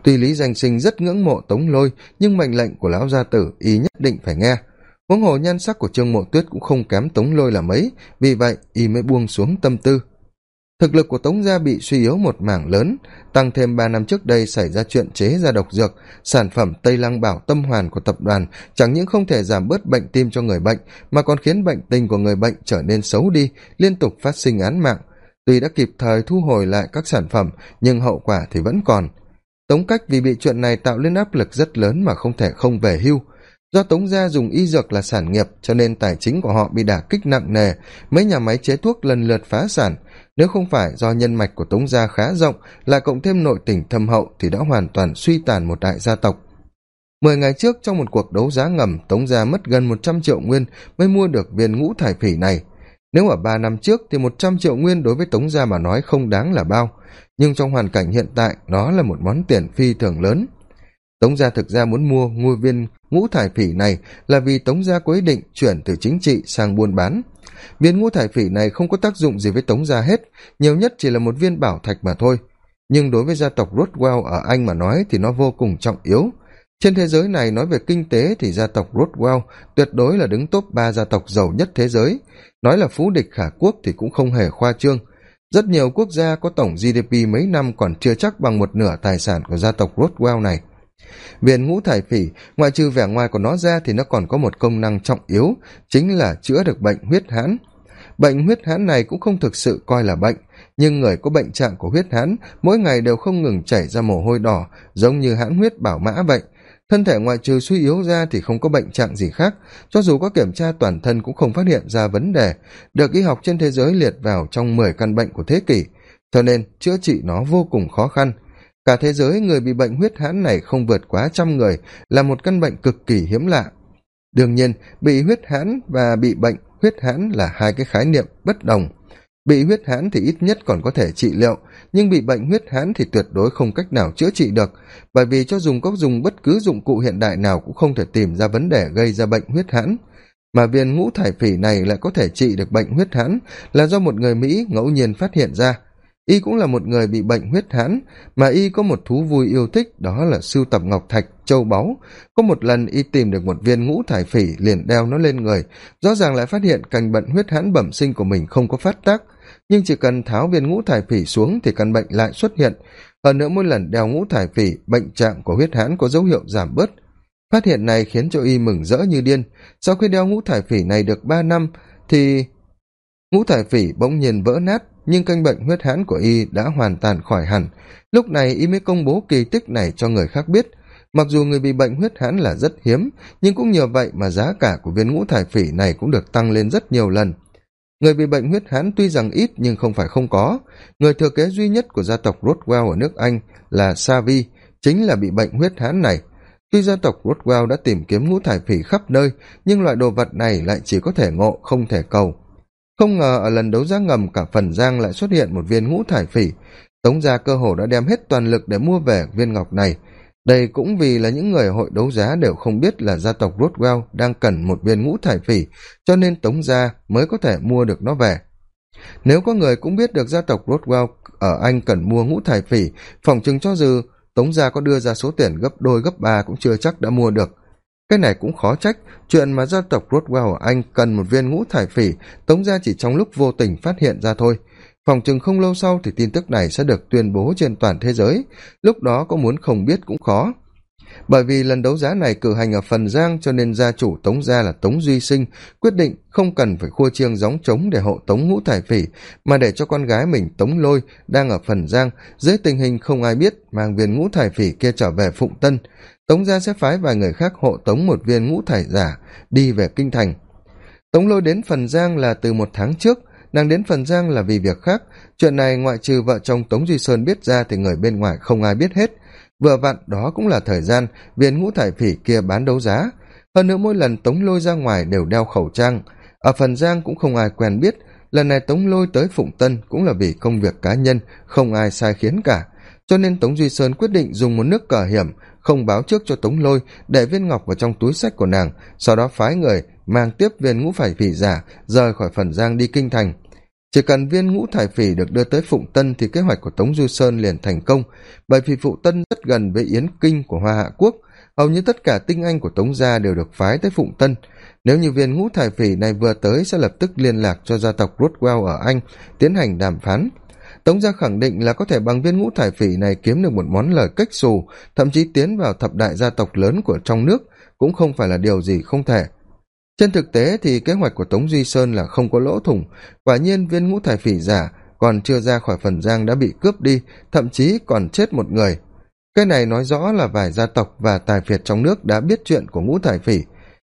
Tuy lý danh sinh rất ngưỡng mộ tống lôi, nhưng mệnh lệnh của lão gia tử y nhất định phải nghe huống hồ nhan sắc của trương mộ tuyết cũng không kém tống lôi là mấy, vì vậy y mới buông xuống tâm tư. Thực lực của tống gia bị suy yếu một mảng lớn, tăng thêm ba năm trước đây xảy ra chuyện chế ra độc dược, sản phẩm tây lăng bảo tâm hoàn của tập đoàn chẳng những không thể giảm bớt bệnh tim cho người bệnh, mà còn khiến bệnh tình của người bệnh trở nên xấu đi, liên tục phát sinh án mạng. Tuy đã kịp thời thu hồi lại các sản phẩm, nhưng hậu quả thì vẫn còn. Tống cách vì bị chuyện này tạo lên áp lực rất lớn mà không thể không về hưu do tống gia dùng y dược là sản nghiệp, cho nên tài chính của họ bị đả kích nặng nề. Mấy nhà máy chế thuốc lần lượt phá sản. Nếu không phải do nhân mạch của tống gia khá rộng, là cộng thêm nội tình thâm hậu thì đã hoàn toàn suy tàn một đại gia tộc. Mười ngày trước, trong một cuộc đấu giá ngầm, tống gia mất gần một trăm triệu nguyên mới mua được viên ngũ thải phỉ này. Nếu ở ba năm trước thì một trăm triệu nguyên đối với tống gia mà nói không đáng là bao. Nhưng trong hoàn cảnh hiện tại, nó là một món tiền phi thường lớn tống gia thực ra muốn mua ngôi viên ngũ thải phỉ này là vì tống gia có ý định chuyển từ chính trị sang buôn bán. Viên ngũ thải phỉ này không có tác dụng gì với tống gia hết, nhiều nhất chỉ là một viên bảo thạch mà thôi. Nhưng đối với gia tộc rothwell ở anh mà nói thì nó vô cùng trọng yếu. Trên thế giới này nói về kinh tế thì gia tộc rothwell tuyệt đối là đứng top ba gia tộc giàu nhất thế giới. Nói là phú địch khả quốc thì cũng không hề khoa trương. Rất nhiều quốc gia có tổng gdp mấy năm còn chưa chắc bằng một nửa tài sản của gia tộc rothwell này viên ngũ thải phỉ, ngoại trừ vẻ ngoài của nó ra thì nó còn có một công năng trọng yếu, chính là chữa được bệnh huyết hãn. Bệnh huyết hãn này cũng không thực sự coi là bệnh, nhưng người có bệnh trạng của huyết hãn, mỗi ngày đều không ngừng chảy ra mồ hôi đỏ, giống như hãn huyết bảo mã vậy. Thân thể ngoại trừ suy yếu ra thì không có bệnh trạng gì khác, cho dù có kiểm tra toàn thân cũng không phát hiện ra vấn đề, được y học trên thế giới liệt vào trong mười căn bệnh của thế kỷ. Cho nên chữa trị nó vô cùng khó khăn cả thế giới người bị bệnh huyết hãn này không vượt quá trăm người, là một căn bệnh cực kỳ hiếm lạ. Đương nhiên, bị huyết hãn và bị bệnh huyết hãn là hai cái khái niệm bất đồng. Bị huyết hãn thì ít nhất còn có thể trị liệu, nhưng bị bệnh huyết hãn thì tuyệt đối không cách nào chữa trị được, bởi vì cho dùng có dùng bất cứ dụng cụ hiện đại nào cũng không thể tìm ra vấn đề gây ra bệnh huyết hãn. Mà viên ngũ thải phỉ này lại có thể trị được bệnh huyết hãn là do một người mỹ ngẫu nhiên phát hiện ra y cũng là một người bị bệnh huyết hãn, mà y có một thú vui yêu thích, đó là sưu tập ngọc thạch, châu báu. Có một lần y tìm được một viên ngũ thải phỉ, liền đeo nó lên người. Rõ ràng lại phát hiện cành bệnh huyết hãn bẩm sinh của mình không có phát tác. Nhưng chỉ cần tháo viên ngũ thải phỉ xuống thì căn bệnh lại xuất hiện. Hơn nữa mỗi lần đeo ngũ thải phỉ, bệnh trạng của huyết hãn có dấu hiệu giảm bớt. Phát hiện này khiến cho y mừng rỡ như điên. Sau khi đeo ngũ thải phỉ này được ba năm, thì ngũ thải phỉ bỗng nhiên vỡ nát nhưng căn bệnh huyết hãn của y đã hoàn toàn khỏi hẳn. Lúc này y mới công bố kỳ tích này cho người khác biết. Mặc dù người bị bệnh huyết hãn là rất hiếm, nhưng cũng nhờ vậy mà giá cả của viên ngũ thải phỉ này cũng được tăng lên rất nhiều lần. Người bị bệnh huyết hãn tuy rằng ít nhưng không phải không có. Người thừa kế duy nhất của gia tộc rothwell ở nước anh là savi chính là bị bệnh huyết hãn này. Tuy gia tộc rothwell đã tìm kiếm ngũ thải phỉ khắp nơi, nhưng loại đồ vật này lại chỉ có thể ngộ, không thể cầu không ngờ ở lần đấu giá ngầm, cả phần giang lại xuất hiện một viên ngũ thải phỉ. Tống gia cơ hồ đã đem hết toàn lực để mua về viên ngọc này. Đây cũng vì là những người hội đấu giá đều không biết là gia tộc rothwell đang cần một viên ngũ thải phỉ, cho nên tống gia mới có thể mua được nó về. Nếu có người cũng biết được gia tộc rothwell ở anh cần mua ngũ thải phỉ phỏng chừng cho dù tống gia có đưa ra số tiền gấp đôi, gấp ba cũng chưa chắc đã mua được cái này cũng khó trách, chuyện mà gia tộc rothwell ở anh cần một viên ngũ thải phỉ, tống gia chỉ trong lúc vô tình phát hiện ra thôi. Phòng chừng không lâu sau thì tin tức này sẽ được tuyên bố trên toàn thế giới. Lúc đó có muốn không biết cũng khó. Bởi vì lần đấu giá này cử hành ở phần giang cho nên gia chủ tống gia là tống duy sinh quyết định không cần phải khua chiêng gióng trống để hộ tống ngũ thải phỉ, mà để cho con gái mình tống lôi đang ở phần giang. Dưới tình hình không ai biết, mang viên ngũ thải phỉ kia trở về phụng tân tống gia sẽ phái vài người khác hộ tống một viên ngũ thải giả đi về kinh thành. Tống lôi đến phần giang là từ một tháng trước, nàng đến phần giang là vì việc khác. Chuyện này ngoại trừ vợ chồng tống duy sơn biết ra thì người bên ngoài không ai biết hết. Vừa vặn đó cũng là thời gian viên ngũ thải phỉ kia bán đấu giá. Hơn nữa mỗi lần tống lôi ra ngoài đều đeo khẩu trang. Ở phần giang cũng không ai quen biết. Lần này tống lôi tới phụng tân cũng là vì công việc cá nhân, không ai sai khiến cả. Cho nên tống duy sơn quyết định dùng một nước cờ hiểm không báo trước cho tống lôi, để viên ngọc vào trong túi sách của nàng, sau đó phái người mang tiếp viên ngũ phải phỉ giả rời khỏi phần giang đi kinh thành. Chỉ cần viên ngũ thải phỉ được đưa tới phụng tân thì kế hoạch của tống du sơn liền thành công, bởi vì phụ tân rất gần với yến kinh của hoa hạ quốc, hầu như tất cả tinh anh của tống gia đều được phái tới phụng tân. Nếu như viên ngũ thải phỉ này vừa tới sẽ lập tức liên lạc cho gia tộc rothwell ở anh, tiến hành đàm phán tống gia khẳng định là có thể bằng viên ngũ thải phỉ này kiếm được một món lời cách xù, thậm chí tiến vào thập đại gia tộc lớn của trong nước, cũng không phải là điều gì không thể. Trên thực tế thì kế hoạch của tống duy sơn là không có lỗ thủng, quả nhiên viên ngũ thải phỉ giả còn chưa ra khỏi phần giang đã bị cướp đi, thậm chí còn chết một người. Cái này nói rõ là vài gia tộc và tài phiệt trong nước đã biết chuyện của ngũ thải phỉ.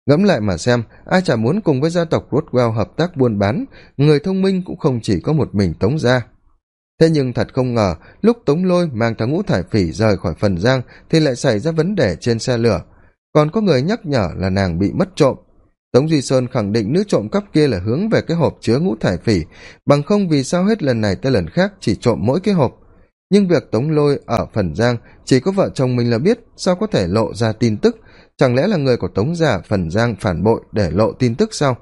Ngẫm lại mà xem, ai chả muốn cùng với gia tộc rothwell hợp tác buôn bán, người thông minh cũng không chỉ có một mình tống gia thế nhưng thật không ngờ, lúc tống lôi mang thằng ngũ thải phỉ rời khỏi phần giang thì lại xảy ra vấn đề trên xe lửa. Còn có người nhắc nhở là nàng bị mất trộm. Tống duy sơn khẳng định nữ trộm cắp kia là hướng về cái hộp chứa ngũ thải phỉ, bằng không vì sao hết lần này tới lần khác chỉ trộm mỗi cái hộp. Nhưng việc tống lôi ở phần giang chỉ có vợ chồng mình là biết, sao có thể lộ ra tin tức? Chẳng lẽ là người của tống giả phần giang phản bội để lộ tin tức sao?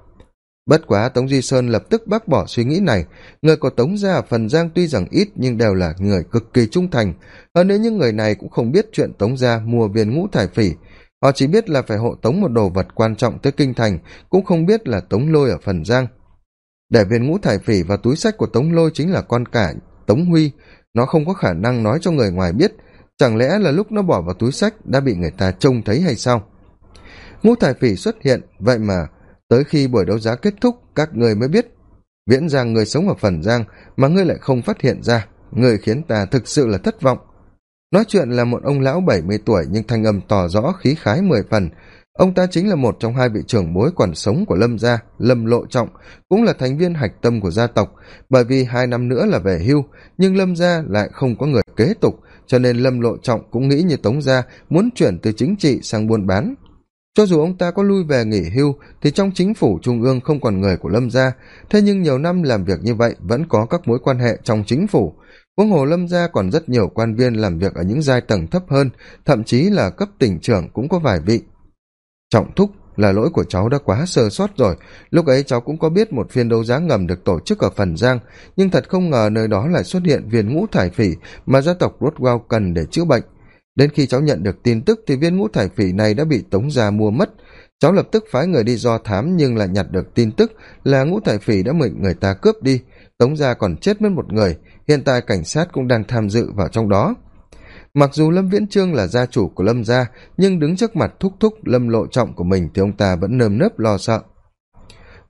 Bất quá tống duy sơn lập tức bác bỏ suy nghĩ này. Người của tống gia phần giang tuy rằng ít nhưng đều là người cực kỳ trung thành. Hơn nữa những người này cũng không biết chuyện tống gia mua viên ngũ thải phỉ. Họ chỉ biết là phải hộ tống một đồ vật quan trọng tới kinh thành, cũng không biết là tống lôi ở phần giang. Để viên ngũ thải phỉ và túi sách của tống lôi chính là con cả tống huy. Nó không có khả năng nói cho người ngoài biết. Chẳng lẽ là lúc nó bỏ vào túi sách đã bị người ta trông thấy hay sao? Ngũ thải phỉ xuất hiện, vậy mà tới khi buổi đấu giá kết thúc, các người mới biết. Viễn giang người sống ở phần giang, mà ngươi lại không phát hiện ra. Người khiến ta thực sự là thất vọng. Nói chuyện là một ông lão bảy mươi tuổi, nhưng thanh âm tỏ rõ khí khái mười phần. Ông ta chính là một trong hai vị trưởng bối quản sống của lâm gia, lâm lộ trọng, cũng là thành viên hạch tâm của gia tộc. Bởi vì hai năm nữa là về hưu, nhưng lâm gia lại không có người kế tục, cho nên lâm lộ trọng cũng nghĩ như tống gia, muốn chuyển từ chính trị sang buôn bán cho dù ông ta có lui về nghỉ hưu, thì trong chính phủ trung ương không còn người của lâm gia. Thế nhưng nhiều năm làm việc như vậy vẫn có các mối quan hệ trong chính phủ. Huống hồ lâm gia còn rất nhiều quan viên làm việc ở những giai tầng thấp hơn, thậm chí là cấp tỉnh trưởng cũng có vài vị. Trọng thúc là lỗi của cháu đã quá sơ sót rồi. Lúc ấy cháu cũng có biết một phiên đấu giá ngầm được tổ chức ở phần giang, nhưng thật không ngờ nơi đó lại xuất hiện viên ngũ thải phỉ mà gia tộc rothwell cần để chữa bệnh đến khi cháu nhận được tin tức thì viên ngũ thải phỉ này đã bị tống gia mua mất. Cháu lập tức phái người đi do thám nhưng lại nhặt được tin tức là ngũ thải phỉ đã bị người ta cướp đi. Tống gia còn chết mất một người. Hiện tại cảnh sát cũng đang tham dự vào trong đó. Mặc dù lâm viễn trương là gia chủ của lâm gia, nhưng đứng trước mặt thúc thúc lâm lộ trọng của mình thì ông ta vẫn nơm nớp lo sợ.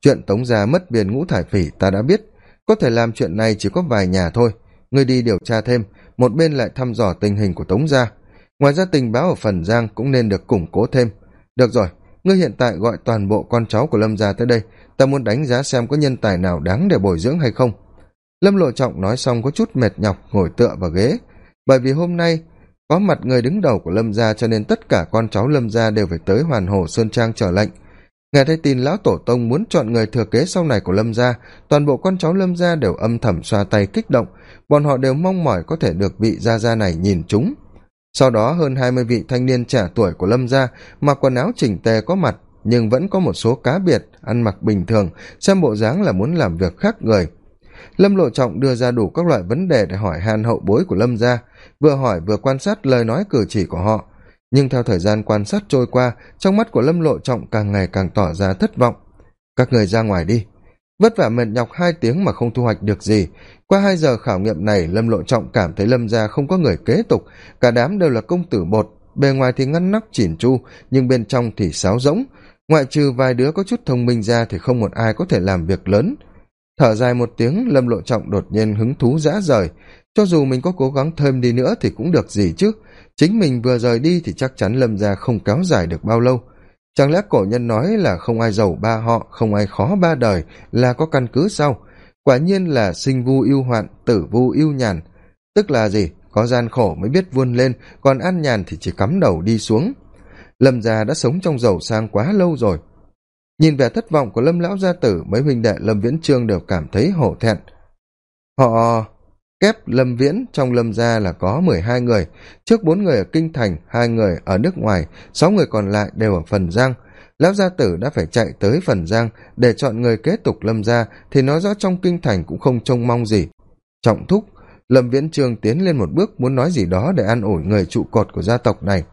Chuyện tống gia mất viên ngũ thải phỉ ta đã biết. Có thể làm chuyện này chỉ có vài nhà thôi. Ngươi đi điều tra thêm. Một bên lại thăm dò tình hình của tống gia ngoài ra tình báo ở phần giang cũng nên được củng cố thêm. Được rồi, ngươi hiện tại gọi toàn bộ con cháu của lâm gia tới đây, ta muốn đánh giá xem có nhân tài nào đáng để bồi dưỡng hay không. Lâm lộ trọng nói xong có chút mệt nhọc, ngồi tựa vào ghế. Bởi vì hôm nay có mặt người đứng đầu của lâm gia cho nên tất cả con cháu lâm gia đều phải tới hoàn hồ sơn trang trở lệnh. Nghe thấy tin lão tổ tông muốn chọn người thừa kế sau này của lâm gia, toàn bộ con cháu lâm gia đều âm thầm xoa tay kích động. Bọn họ đều mong mỏi có thể được vị gia gia này nhìn chúng sau đó hơn hai mươi vị thanh niên trẻ tuổi của lâm gia mặc quần áo chỉnh tề có mặt, nhưng vẫn có một số cá biệt, ăn mặc bình thường, xem bộ dáng là muốn làm việc khác người. Lâm lộ trọng đưa ra đủ các loại vấn đề để hỏi han hậu bối của lâm gia, vừa hỏi vừa quan sát lời nói cử chỉ của họ. Nhưng theo thời gian quan sát trôi qua, trong mắt của lâm lộ trọng càng ngày càng tỏ ra thất vọng. Các người ra ngoài đi vất vả mệt nhọc hai tiếng mà không thu hoạch được gì. Qua hai giờ khảo nghiệm này, lâm lộ trọng cảm thấy lâm gia không có người kế tục. Cả đám đều là công tử bột, bề ngoài thì ngăn nắp chỉn chu, nhưng bên trong thì sáo rỗng. Ngoại trừ vài đứa có chút thông minh ra thì không một ai có thể làm việc lớn. Thở dài một tiếng, lâm lộ trọng đột nhiên hứng thú dã rời. Cho dù mình có cố gắng thêm đi nữa thì cũng được gì chứ? Chính mình vừa rời đi thì chắc chắn lâm gia không kéo dài được bao lâu chẳng lẽ cổ nhân nói là không ai giàu ba họ, không ai khó ba đời, là có căn cứ sao? Quả nhiên là sinh vu yêu hoạn, tử vu yêu nhàn. Tức là gì? Có gian khổ mới biết vươn lên, còn an nhàn thì chỉ cắm đầu đi xuống. Lâm gia đã sống trong giàu sang quá lâu rồi. Nhìn vẻ thất vọng của lâm lão gia tử, mấy huynh đệ lâm viễn trương đều cảm thấy hổ thẹn. Họ kép lâm viễn, trong lâm gia là có mười hai người. Trước bốn người ở kinh thành, hai người ở nước ngoài, sáu người còn lại đều ở phần giang. Lão gia tử đã phải chạy tới phần giang để chọn người kế tục lâm gia, thì nói rõ trong kinh thành cũng không trông mong gì. Trọng thúc, lâm viễn trương tiến lên một bước muốn nói gì đó để an ủi người trụ cột của gia tộc này.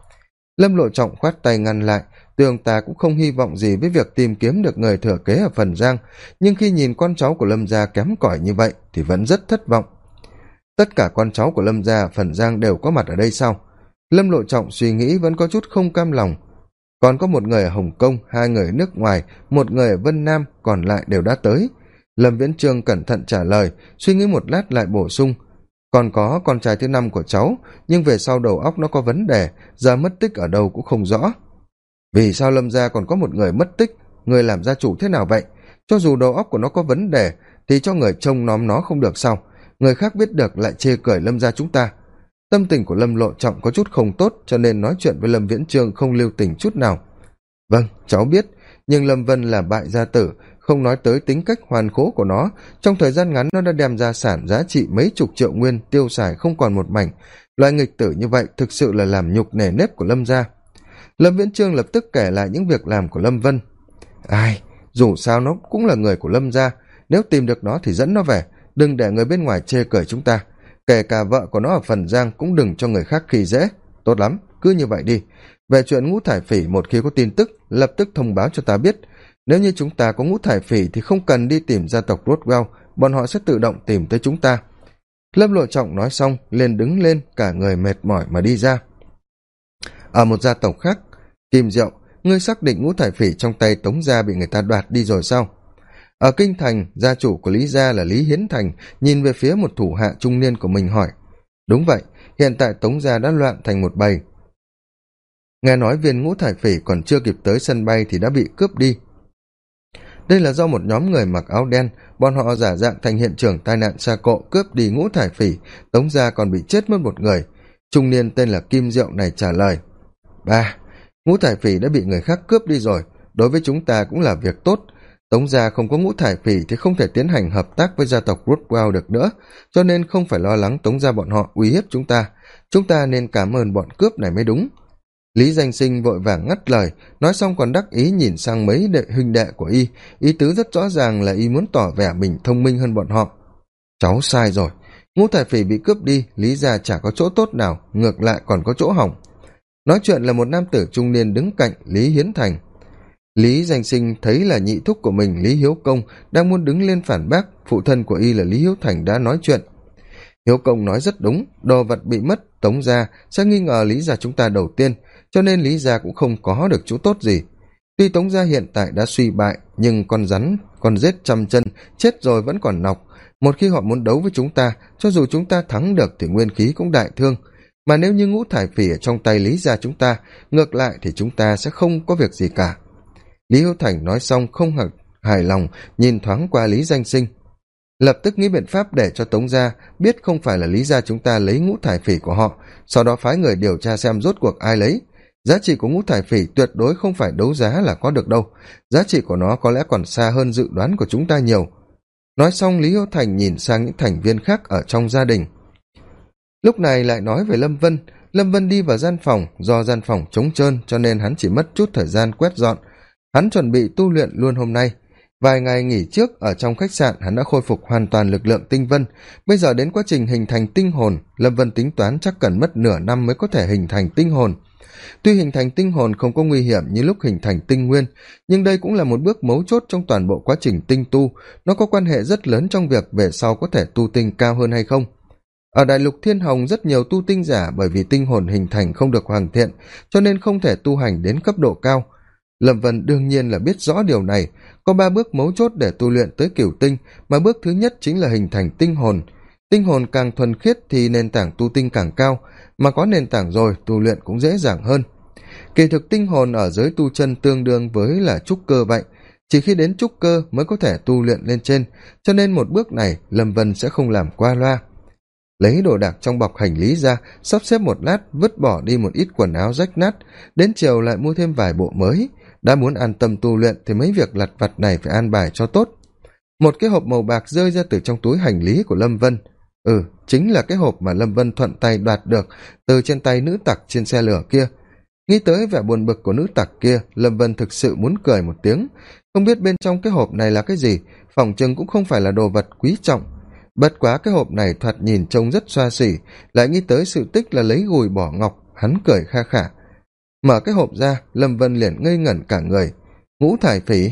Lâm lộ trọng khoát tay ngăn lại, tường ta cũng không hy vọng gì với việc tìm kiếm được người thừa kế ở phần giang, nhưng khi nhìn con cháu của lâm gia kém cỏi như vậy thì vẫn rất thất vọng tất cả con cháu của lâm gia, phần giang đều có mặt ở đây sau. Lâm lộ trọng suy nghĩ vẫn có chút không cam lòng. Còn có một người ở hồng kông, hai người ở nước ngoài, một người ở vân nam, còn lại đều đã tới. Lâm viễn trương cẩn thận trả lời, suy nghĩ một lát lại bổ sung. Còn có con trai thứ năm của cháu, nhưng về sau đầu óc nó có vấn đề, ra mất tích ở đâu cũng không rõ. Vì sao lâm gia còn có một người mất tích? Người làm gia chủ thế nào vậy? Cho dù đầu óc của nó có vấn đề, thì cho người trông nom nó không được sao? Người khác biết được lại chê cười lâm gia chúng ta. Tâm tình của lâm lộ trọng có chút không tốt, cho nên nói chuyện với lâm viễn trương không lưu tình chút nào. Vâng cháu biết, nhưng lâm vân là bại gia tử, không nói tới tính cách hoàn khố của nó. Trong thời gian ngắn, nó đã đem ra sản giá trị mấy chục triệu nguyên, tiêu xài không còn một mảnh. Loại nghịch tử như vậy thực sự là làm nhục nề nếp của lâm gia. Lâm viễn trương lập tức kể lại những việc làm của lâm vân. Ai, dù sao nó cũng là người của lâm gia, nếu tìm được nó thì dẫn nó về đừng để người bên ngoài chê cười chúng ta. Kể cả vợ của nó ở phần giang cũng đừng cho người khác khi dễ. Tốt lắm, cứ như vậy đi. Về chuyện ngũ thải phỉ, một khi có tin tức, lập tức thông báo cho ta biết. Nếu như chúng ta có ngũ thải phỉ thì không cần đi tìm gia tộc rothwell, bọn họ sẽ tự động tìm tới chúng ta. Lâm lộ trọng nói xong, liền đứng lên, cả người mệt mỏi mà đi ra. Ở một gia tộc khác, kim diệu, ngươi xác định ngũ thải phỉ trong tay tống gia bị người ta đoạt đi rồi sao? Ở kinh thành, gia chủ của lý gia là lý hiến thành, nhìn về phía một thủ hạ trung niên của mình hỏi. Đúng vậy, hiện tại tống gia đã loạn thành một bầy. Nghe nói viên ngũ thải phỉ còn chưa kịp tới sân bay thì đã bị cướp đi. Đây là do một nhóm người mặc áo đen, bọn họ giả dạng thành hiện trường tai nạn xa cộ cướp đi ngũ thải phỉ. Tống gia còn bị chết mất một người. Trung niên tên là kim diệu này trả lời, ba, ngũ thải phỉ đã bị người khác cướp đi rồi. Đối với chúng ta cũng là việc tốt tống gia không có ngũ thải phỉ thì không thể tiến hành hợp tác với gia tộc rothwell được nữa, cho nên không phải lo lắng tống gia bọn họ uy hiếp chúng ta. Chúng ta nên cảm ơn bọn cướp này mới đúng. Lý danh sinh vội vàng ngắt lời, nói xong còn đắc ý nhìn sang mấy đệ huynh đệ của y. Ý tứ rất rõ ràng là y muốn tỏ vẻ mình thông minh hơn bọn họ. Cháu sai rồi, ngũ thải phỉ bị cướp đi, lý ra chả có chỗ tốt nào, ngược lại còn có chỗ hỏng. Nói chuyện là một nam tử trung niên đứng cạnh lý hiến thành lý danh sinh thấy là nhị thúc của mình, lý hiếu công, đang muốn đứng lên phản bác, phụ thân của y là lý hiếu thành đã nói chuyện. Hiếu công nói rất đúng, đồ vật bị mất, tống ra, sẽ nghi ngờ lý gia chúng ta đầu tiên, cho nên lý gia cũng không có được chỗ tốt gì. Tuy tống gia hiện tại đã suy bại, nhưng con rắn, con rết trăm chân, chết rồi vẫn còn nọc. Một khi họ muốn đấu với chúng ta, cho dù chúng ta thắng được thì nguyên khí cũng đại thương. Mà nếu như ngũ thải phỉ ở trong tay lý gia chúng ta, ngược lại thì chúng ta sẽ không có việc gì cả lý hữu thành nói xong không hài lòng, nhìn thoáng qua lý danh sinh. Lập tức nghĩ biện pháp để cho tống gia biết không phải là lý gia chúng ta lấy ngũ thải phỉ của họ, sau đó phái người điều tra xem rốt cuộc ai lấy. Giá trị của ngũ thải phỉ tuyệt đối không phải đấu giá là có được đâu. Giá trị của nó có lẽ còn xa hơn dự đoán của chúng ta nhiều. Nói xong, lý hữu thành nhìn sang những thành viên khác ở trong gia đình. Lúc này lại nói về lâm vân. Lâm vân đi vào gian phòng, do gian phòng trống trơn cho nên hắn chỉ mất chút thời gian quét dọn hắn chuẩn bị tu luyện luôn hôm nay. Vài ngày nghỉ trước ở trong khách sạn, hắn đã khôi phục hoàn toàn lực lượng tinh vân. Bây giờ đến quá trình hình thành tinh hồn, lâm vân tính toán chắc cần mất nửa năm mới có thể hình thành tinh hồn. Tuy hình thành tinh hồn không có nguy hiểm như lúc hình thành tinh nguyên, nhưng đây cũng là một bước mấu chốt trong toàn bộ quá trình tinh tu. Nó có quan hệ rất lớn trong việc về sau có thể tu tinh cao hơn hay không. Ở đại lục thiên hồng, rất nhiều tu tinh giả bởi vì tinh hồn hình thành không được hoàn thiện, cho nên không thể tu hành đến cấp độ cao lâm vân đương nhiên là biết rõ điều này. Có ba bước mấu chốt để tu luyện tới cửu tinh, mà bước thứ nhất chính là hình thành tinh hồn. Tinh hồn càng thuần khiết thì nền tảng tu tinh càng cao, mà có nền tảng rồi, tu luyện cũng dễ dàng hơn. Kỳ thực tinh hồn ở giới tu chân tương đương với là trúc cơ vậy. Chỉ khi đến trúc cơ mới có thể tu luyện lên trên, cho nên một bước này lâm vân sẽ không làm qua loa. Lấy đồ đạc trong bọc hành lý ra, sắp xếp một lát, vứt bỏ đi một ít quần áo rách nát, đến chiều lại mua thêm vài bộ mới đã muốn an tâm tu luyện thì mấy việc lặt vặt này phải an bài cho tốt. Một cái hộp màu bạc rơi ra từ trong túi hành lý của lâm vân. Ừ chính là cái hộp mà lâm vân thuận tay đoạt được từ trên tay nữ tặc trên xe lửa kia. Nghĩ tới vẻ buồn bực của nữ tặc kia, lâm vân thực sự muốn cười một tiếng. Không biết bên trong cái hộp này là cái gì, phòng chừng cũng không phải là đồ vật quý trọng. Bất quá cái hộp này thoạt nhìn trông rất xoa xỉ, lại nghĩ tới sự tích là lấy gùi bỏ ngọc, hắn cười kha khả mở cái hộp ra, lâm vân liền ngây ngẩn cả người. Ngũ thải phỉ.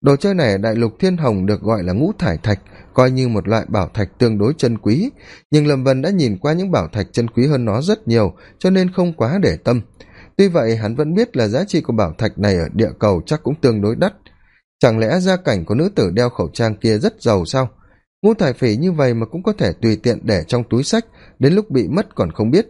Đồ chơi này đại lục thiên hồng được gọi là ngũ thải thạch, coi như một loại bảo thạch tương đối chân quý. Nhưng lâm vân đã nhìn qua những bảo thạch chân quý hơn nó rất nhiều, cho nên không quá để tâm. Tuy vậy, hắn vẫn biết là giá trị của bảo thạch này ở địa cầu chắc cũng tương đối đắt. Chẳng lẽ gia cảnh của nữ tử đeo khẩu trang kia rất giàu sao? Ngũ thải phỉ như vậy mà cũng có thể tùy tiện để trong túi sách, đến lúc bị mất còn không biết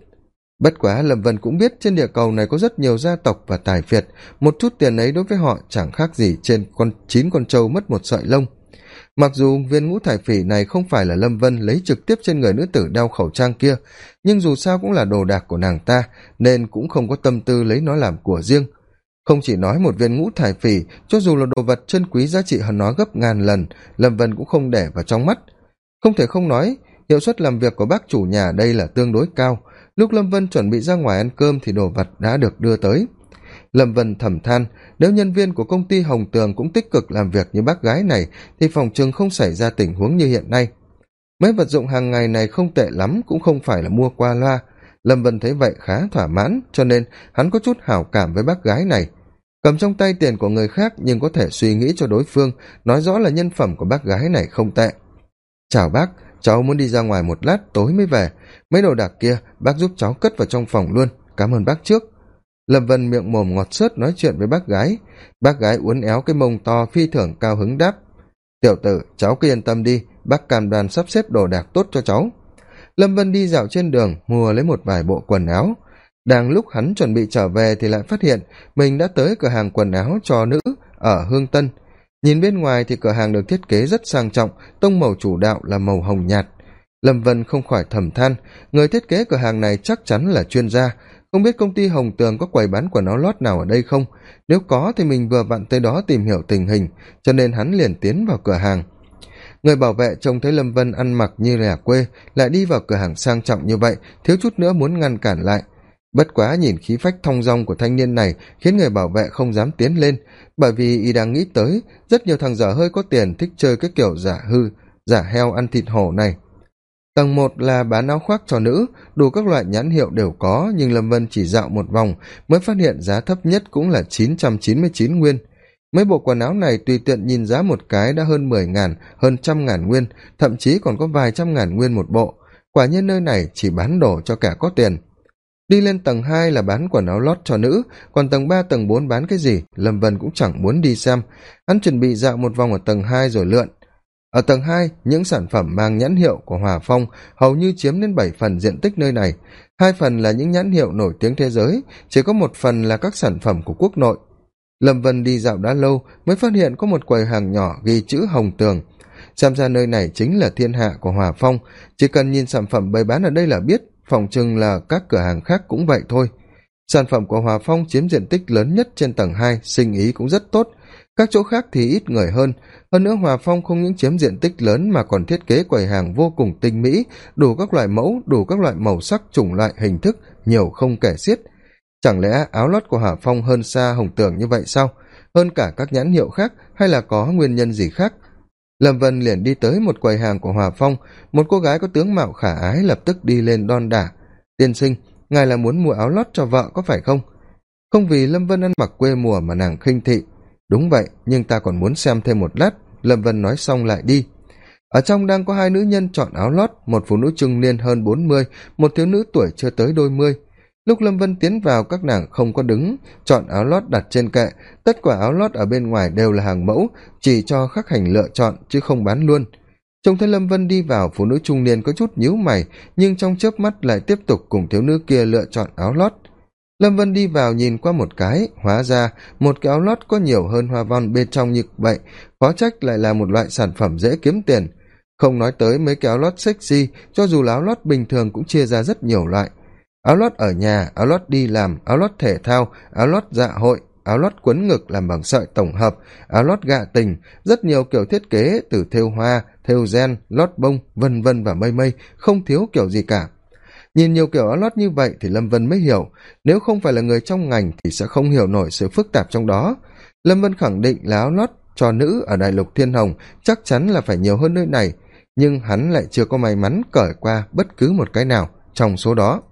bất quá lâm vân cũng biết trên địa cầu này có rất nhiều gia tộc và tài phiệt. Một chút tiền ấy đối với họ chẳng khác gì trên con, chín con trâu mất một sợi lông. Mặc dù viên ngũ thải phỉ này không phải là lâm vân lấy trực tiếp trên người nữ tử đeo khẩu trang kia, nhưng dù sao cũng là đồ đạc của nàng ta, nên cũng không có tâm tư lấy nó làm của riêng. Không chỉ nói một viên ngũ thải phỉ, cho dù là đồ vật chân quý giá trị hơn nó gấp ngàn lần, lâm vân cũng không để vào trong mắt. Không thể không nói, hiệu suất làm việc của bác chủ nhà đây là tương đối cao lúc lâm vân chuẩn bị ra ngoài ăn cơm thì đồ vật đã được đưa tới. Lâm vân thầm than, nếu nhân viên của công ty hồng tường cũng tích cực làm việc như bác gái này, thì phòng chừng không xảy ra tình huống như hiện nay. Mấy vật dụng hàng ngày này không tệ lắm, cũng không phải là mua qua loa. Lâm vân thấy vậy khá thỏa mãn, cho nên hắn có chút hảo cảm với bác gái này. Cầm trong tay tiền của người khác, nhưng có thể suy nghĩ cho đối phương, nói rõ là nhân phẩm của bác gái này không tệ. Chào bác cháu muốn đi ra ngoài một lát, tối mới về. Mấy đồ đạc kia, bác giúp cháu cất vào trong phòng luôn. Cảm ơn bác trước. Lâm vân miệng mồm ngọt xớt nói chuyện với bác gái. Bác gái uốn éo cái mông to, phi thưởng cao hứng đáp. Tiểu tử, cháu cứ yên tâm đi. Bác cam đoan sắp xếp đồ đạc tốt cho cháu. Lâm vân đi dạo trên đường, mua lấy một vài bộ quần áo. Đang lúc hắn chuẩn bị trở về thì lại phát hiện mình đã tới cửa hàng quần áo cho nữ ở hương tân nhìn bên ngoài thì cửa hàng được thiết kế rất sang trọng, tông màu chủ đạo là màu hồng nhạt. Lâm vân không khỏi thầm than, người thiết kế cửa hàng này chắc chắn là chuyên gia. Không biết công ty hồng tường có quầy bán quần áo lót nào ở đây không? Nếu có thì mình vừa vặn tới đó tìm hiểu tình hình, cho nên hắn liền tiến vào cửa hàng. Người bảo vệ trông thấy lâm vân ăn mặc như là quê, lại đi vào cửa hàng sang trọng như vậy, thiếu chút nữa muốn ngăn cản lại bất quá nhìn khí phách thong dong của thanh niên này khiến người bảo vệ không dám tiến lên, bởi vì y đang nghĩ tới rất nhiều thằng dở hơi có tiền thích chơi cái kiểu giả hư, giả heo ăn thịt hổ này. Tầng một là bán áo khoác cho nữ, đủ các loại nhãn hiệu đều có, nhưng lâm vân chỉ dạo một vòng mới phát hiện giá thấp nhất cũng là chín trăm chín mươi chín nguyên. Mấy bộ quần áo này tùy tiện nhìn giá một cái đã hơn mười ngàn, hơn trăm ngàn nguyên, thậm chí còn có vài trăm ngàn nguyên một bộ. Quả nhiên nơi này chỉ bán đồ cho kẻ có tiền đi lên tầng hai là bán quần áo lót cho nữ, còn tầng ba, tầng bốn bán cái gì? Lâm vân cũng chẳng muốn đi xem. Hắn chuẩn bị dạo một vòng ở tầng hai rồi lượn. Ở tầng hai, những sản phẩm mang nhãn hiệu của hòa phong hầu như chiếm đến bảy phần diện tích nơi này. Hai phần là những nhãn hiệu nổi tiếng thế giới, chỉ có một phần là các sản phẩm của quốc nội. Lâm vân đi dạo đã lâu mới phát hiện có một quầy hàng nhỏ ghi chữ hồng tường. Xem ra nơi này chính là thiên hạ của hòa phong. Chỉ cần nhìn sản phẩm bày bán ở đây là biết phòng chừng là các cửa hàng khác cũng vậy thôi. Sản phẩm của hòa phong chiếm diện tích lớn nhất trên tầng hai, sinh ý cũng rất tốt. Các chỗ khác thì ít người hơn. Hơn nữa, hòa phong không những chiếm diện tích lớn mà còn thiết kế quầy hàng vô cùng tinh mỹ, đủ các loại mẫu, đủ các loại màu sắc chủng loại hình thức, nhiều không kể xiết. Chẳng lẽ áo lót của hòa phong hơn xa hồng tường như vậy sao? Hơn cả các nhãn hiệu khác hay là có nguyên nhân gì khác? Lâm vân liền đi tới một quầy hàng của hòa phong. Một cô gái có tướng mạo khả ái lập tức đi lên đon đả. Tiên sinh, ngài là muốn mua áo lót cho vợ có phải không? Không vì lâm vân ăn mặc quê mùa mà nàng khinh thị. Đúng vậy, nhưng ta còn muốn xem thêm một lát. Lâm vân nói xong lại đi. Ở trong đang có hai nữ nhân chọn áo lót, một phụ nữ trung niên hơn bốn mươi, một thiếu nữ tuổi chưa tới đôi mươi lúc lâm vân tiến vào, các nàng không có đứng, chọn áo lót đặt trên kệ. Tất cả áo lót ở bên ngoài đều là hàng mẫu, chỉ cho khách hành lựa chọn, chứ không bán luôn. Trông thấy lâm vân đi vào, phụ nữ trung niên có chút nhíu mày, nhưng trong chớp mắt lại tiếp tục cùng thiếu nữ kia lựa chọn áo lót. Lâm vân đi vào nhìn qua một cái, hóa ra một cái áo lót có nhiều hơn hoa văn bên trong như vậy, khó trách lại là một loại sản phẩm dễ kiếm tiền. Không nói tới mấy cái áo lót sexy, cho dù là áo lót bình thường cũng chia ra rất nhiều loại áo lót ở nhà, áo lót đi làm, áo lót thể thao, áo lót dạ hội, áo lót quấn ngực làm bằng sợi tổng hợp, áo lót gạ tình, rất nhiều kiểu thiết kế từ thêu hoa, thêu gen, lót bông, vân vân và mây mây, không thiếu kiểu gì cả. Nhìn nhiều kiểu áo lót như vậy thì lâm vân mới hiểu, nếu không phải là người trong ngành thì sẽ không hiểu nổi sự phức tạp trong đó. Lâm vân khẳng định là áo lót cho nữ ở đại lục thiên hồng chắc chắn là phải nhiều hơn nơi này, nhưng hắn lại chưa có may mắn cởi qua bất cứ một cái nào trong số đó.